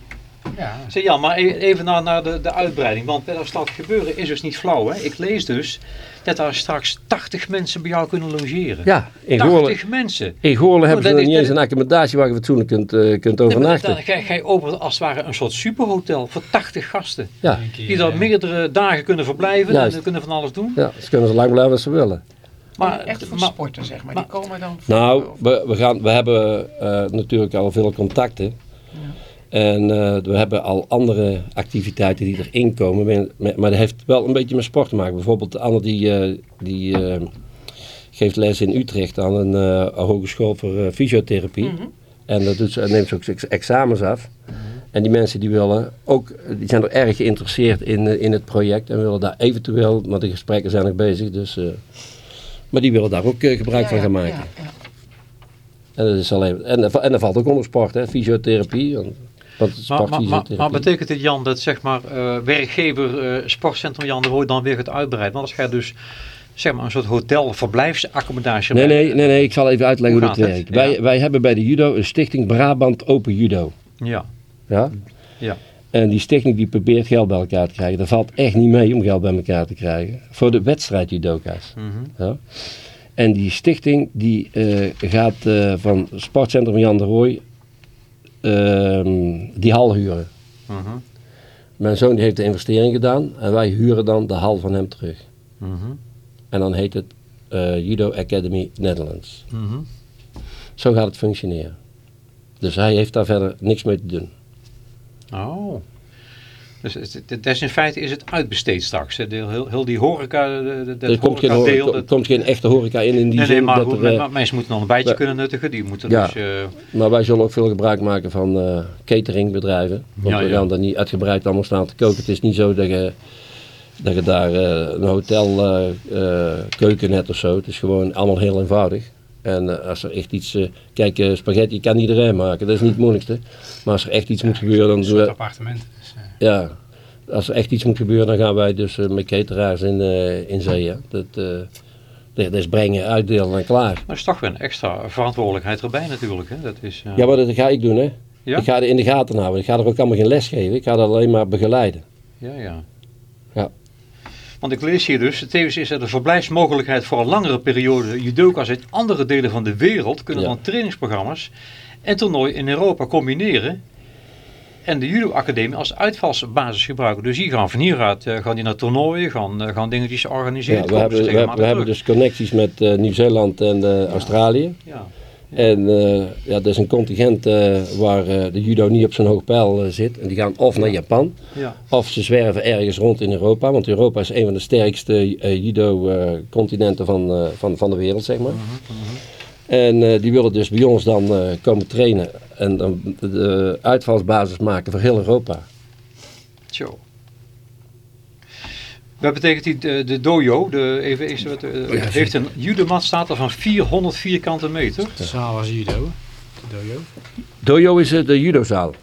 Ja. Zeg Jan, maar e- even naar, naar de, de uitbreiding. Want wat er staat gebeuren is dus niet flauw. Hè? Ik lees dus dat daar straks 80 mensen bij jou kunnen logeren. Ja, in 80 Goorlen, mensen. in Goorlen hebben ze dat nog is niet eens een accommodatie waar je fatsoenlijk kunt, eh, kunt overnachten. dan ga, ga je openen als het ware een soort superhotel voor 80 gasten. Ja. Die daar meerdere dagen kunnen verblijven Juist. en kunnen van alles doen. ja, ze kunnen zo lang blijven als ze willen. Maar, echt voor maar, sporten, zeg maar. maar- Die komen dan voor- Nou, we, we, gaan, we hebben eh, natuurlijk al veel contacten. En eh, we hebben al andere activiteiten die erin komen. Maar- dat heeft wel een beetje met sport te maken. Bijvoorbeeld Anne die, eh, die eh, geeft les in Utrecht aan een, een hogeschool voor fysiotherapie. En dat doet ze, neemt ze ook ex- examens af. En die mensen die willen ook, die zijn er erg geïnteresseerd in, in het project. En willen daar eventueel, want de gesprekken zijn nog bezig. Dus, maar die willen daar ook gebruik Ja, van gaan maken. ja, ja. En dat, is alleen, en, en dat valt ook onder sport, hè? fysiotherapie. Want, is maar, maar, maar, sportfysiotherapie. maar betekent dit Jan dat zeg maar eh, werkgever eh, sportcentrum Jan de Rooij dan weer gaat uitbreiden? Want als ga je dus zeg maar een soort hotel verblijfsaccommodatie nee, nee, nee, nee, ik zal even uitleggen hoe, dat werkt. Ja. Wij, wij hebben bij de judo een stichting Brabant Open Judo. Ja, Ja? ja. En die stichting die probeert geld bij elkaar te krijgen. Dat valt echt niet mee om geld bij elkaar te krijgen. Voor de wedstrijd judoka's. Mhm. Ja? En die stichting die eh, gaat van sportcentrum Jan de Rooij die hal huren. Mhm. Mijn zoon die heeft de investering gedaan en wij huren dan de hal van hem terug. Mhm. En dan heet het eh, Judo Academy Netherlands. Mhm. Zo gaat het functioneren. Dus hij heeft daar verder niks mee te doen. Oh. Dus het, in feite is het uitbesteed straks. hè? De, heel, heel die horeca, de, er komt geen, horeca, dat- komt geen echte horeca in in die Nee, zin. nee, maar, dat er, eh, maar mensen moeten nog een bijtje kunnen nuttigen. Die moeten Ja. dus... eh, maar wij zullen ook veel gebruik maken van eh, cateringbedrijven. Want Ja, we gaan daar niet uitgebreid allemaal staan te koken. Het is niet zo dat je, dat je daar een hotel eh, eh, keuken hebt of zo. Het is gewoon allemaal heel eenvoudig. En als er echt iets... kijk, spaghetti kan iedereen maken. Dat is niet het moeilijkste. Maar als er echt iets moet gebeuren, dan Een soort appartement. Ja, als er echt iets moet gebeuren, dan gaan wij dus eh, met cateraars in, eh in zee. hè. Dat, eh, dat, is brengen, uitdelen en klaar. dat is toch weer een extra verantwoordelijkheid erbij natuurlijk. Hè? Dat is, Ja, maar dat ga ik doen, hè. Ja? Ik ga er in de gaten houden. Ik ga er ook allemaal geen les geven. Ik ga er alleen maar begeleiden. Ja, ja. Ja. Want ik lees hier dus, tevens is er de verblijfsmogelijkheid voor een langere periode. Judoka's uit andere delen van de wereld kunnen Ja. dan trainingsprogramma's en toernooi in Europa combineren. En de judo-academie als uitvalsbasis gebruiken. Dus die gaan van hieruit eh, gaan die naar toernooien, gaan, eh, gaan dingetjes organiseren. Ja, we Komen hebben, we, hebben dus connecties met eh, Nieuw-Zeeland en Australië. Ja, En eh, ja, dat is een contingent waar de judo niet op zo'n hoog pijl zit. En die gaan of naar Japan, ja, of ze zwerven ergens rond in Europa. Want Europa is een van de sterkste judo-continenten van, van, van de wereld, zeg maar. En eh, die willen dus bij ons dan eh, komen trainen en dan de, uitvalsbasis maken voor heel Europa. zo. Wat betekent die, de, de dojo, de, even, eh, Ja, heeft een judomat staat er van 400 vierkante meter. De zaal was judo. De dojo. Dojo is de judozaal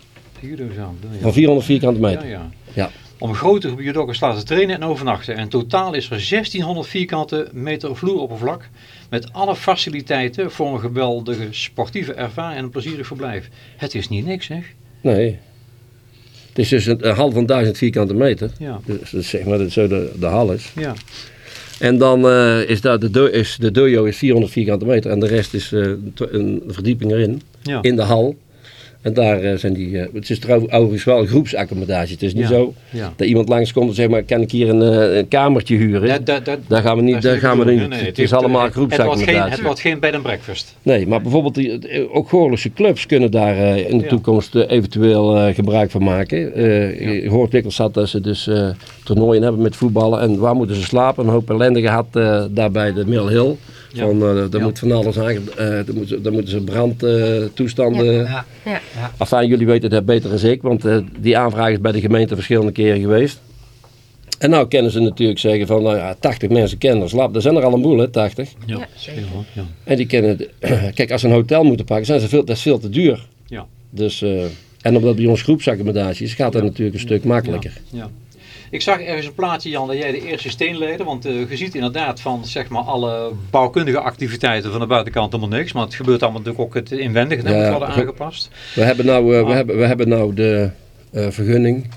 De judozaal, dojo. van 400 vierkante Ja, meter. ja. Ja. Om grote judokas te laten trainen en overnachten. En totaal is er 1600 vierkante meter vloeroppervlak. Met alle faciliteiten voor een geweldige sportieve ervaring en een plezierig verblijf. Het is niet niks, zeg. Nee. Het is dus een, een hal van 1000 vierkante meter. Ja, Dus, dus zeg maar dat zo de, de hal is. ja. En dan eh, is, daar de, do, is de dojo is 400 vierkante meter en de rest is eh, een verdieping erin, ja. in de hal. En daar eh, zijn die, eh, het is trouwens wel een groepsaccommodatie. Het is niet Ja. zo ja. dat iemand langskomt en zegt maar kan ik hier een, eh, een kamertje huren. Dat, dat, dat, daar gaan we niet, daar gaan we niet. Nee, het is allemaal eh, Het wordt geen, groepsaccommodatie. het wordt geen bed and breakfast. Nee, maar bijvoorbeeld die, ook Goorlijkse clubs kunnen daar in de Ja. toekomst eventueel gebruik van maken. Je hoort dikwijls dat ze dus toernooien hebben met voetballen. En waar moeten ze slapen? Een hoop ellende gehad eh, daar bij de Mill Hill. Ja. Van, eh daar Ja. moet van alles aan. eh daar, moeten, daar moeten ze brandtoestanden. Ja. Ja. Enfin, jullie weten het beter dan ik, want eh, die aanvraag is bij de gemeente verschillende keren geweest. En nou kennen ze natuurlijk zeggen van, nou ja, 80 mensen kennen er slap. Er zijn er al een boel, hè, 80. Ja, Ja. zeker. Ja. En die kennen, de- kijk, als ze een hotel moeten pakken, zijn ze veel, dat is veel te duur. Ja. Dus, eh, en omdat bij ons groepsaccommodatie is, gaat dat natuurlijk een stuk makkelijker. Ja. Ik zag ergens een plaatje, Jan, dat jij de eerste steen leidde. Want eh, je ziet inderdaad van zeg maar, alle bouwkundige activiteiten van de buitenkant helemaal niks. Maar het gebeurt allemaal natuurlijk ook het inwendige. Dat Ja, worden aangepast. We hebben nou, eh, we hebben, we hebben nou de eh, vergunning.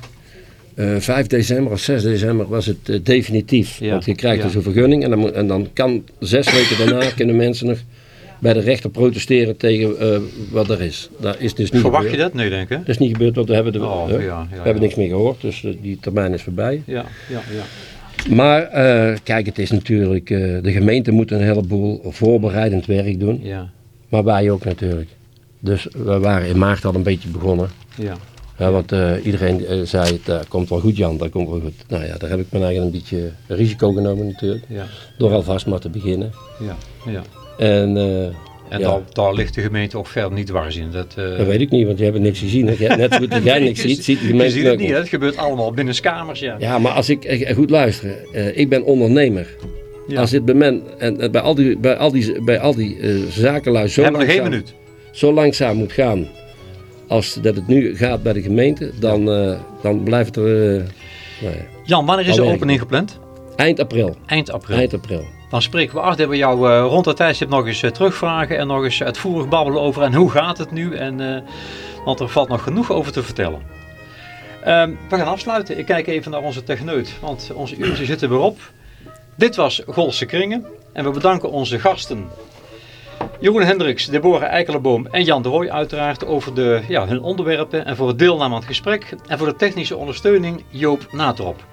Eh 5 december of 6 december was het definitief. Ja, Want je krijgt ja. dus een vergunning en dan, en dan kan zes weken daarna kunnen mensen nog bij de rechter protesteren tegen eh, wat er is. Dat is dus niet Verwacht je dat? Nee, denk ik. Dat is niet gebeurd, want we hebben, de, Oh, hè, ja, ja, we hebben niks meer gehoord, dus eh, die termijn is voorbij. Ja, ja, ja. Maar eh, kijk, het is natuurlijk, de gemeente moet een heleboel voorbereidend werk doen, ja, maar wij ook natuurlijk. Dus we waren in maart al een beetje begonnen. ja. Ja, want iedereen zei, dat komt wel goed Jan, dat komt wel goed. Nou ja, daar heb ik me eigenlijk een beetje risico genomen natuurlijk. ja, Door alvast maar te beginnen. ja, ja. En eh, En Ja. daar, daar ligt de gemeente ook verder niet dwars in. Dat, eh, dat weet ik niet, want je hebt niks gezien. Net goed dat jij niks je ziet, ziet de Je gemeente ziet het niet, het gebeurt allemaal binnen kamers. Ja. Ja, maar als ik, eh, goed luisteren, eh, ik ben ondernemer. Ja. Als dit bij men, en bij al die, bij al die, bij al die zakenlui We zo langzaam, minuut. zo langzaam moet gaan als dat het nu gaat bij de gemeente, dan, eh, dan blijft er nou ja, Jan, wanneer is de opening gepland? eind april. Eind april. Eind april. Dan spreken we af dat we jou eh, rond dat tijdstip nog eens eh, terugvragen en nog eens uitvoerig babbelen over en hoe gaat het nu. En, eh, want er valt nog genoeg over te vertellen. Ehm, we gaan afsluiten. Ik kijk even naar onze techneut, want onze uurtje zit er weer op. Dit was Golse Kringen en we bedanken onze gasten. Jeroen Hendricks, Deborah Eikelenboom en Jan de Rooij uiteraard over de, ja, hun onderwerpen en voor het deelname aan het gesprek. En voor de technische ondersteuning Joop Natrop.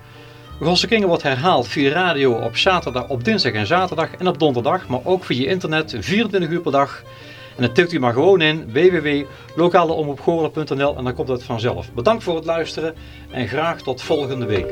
Golse Kringen wordt herhaald via radio op zaterdag, op dinsdag en zaterdag en op donderdag, maar ook via internet 24 uur per dag. En dan tikt u maar gewoon in www.lokaleomroepgoorlen.nl en dan komt het vanzelf. Bedankt voor het luisteren en graag tot volgende week.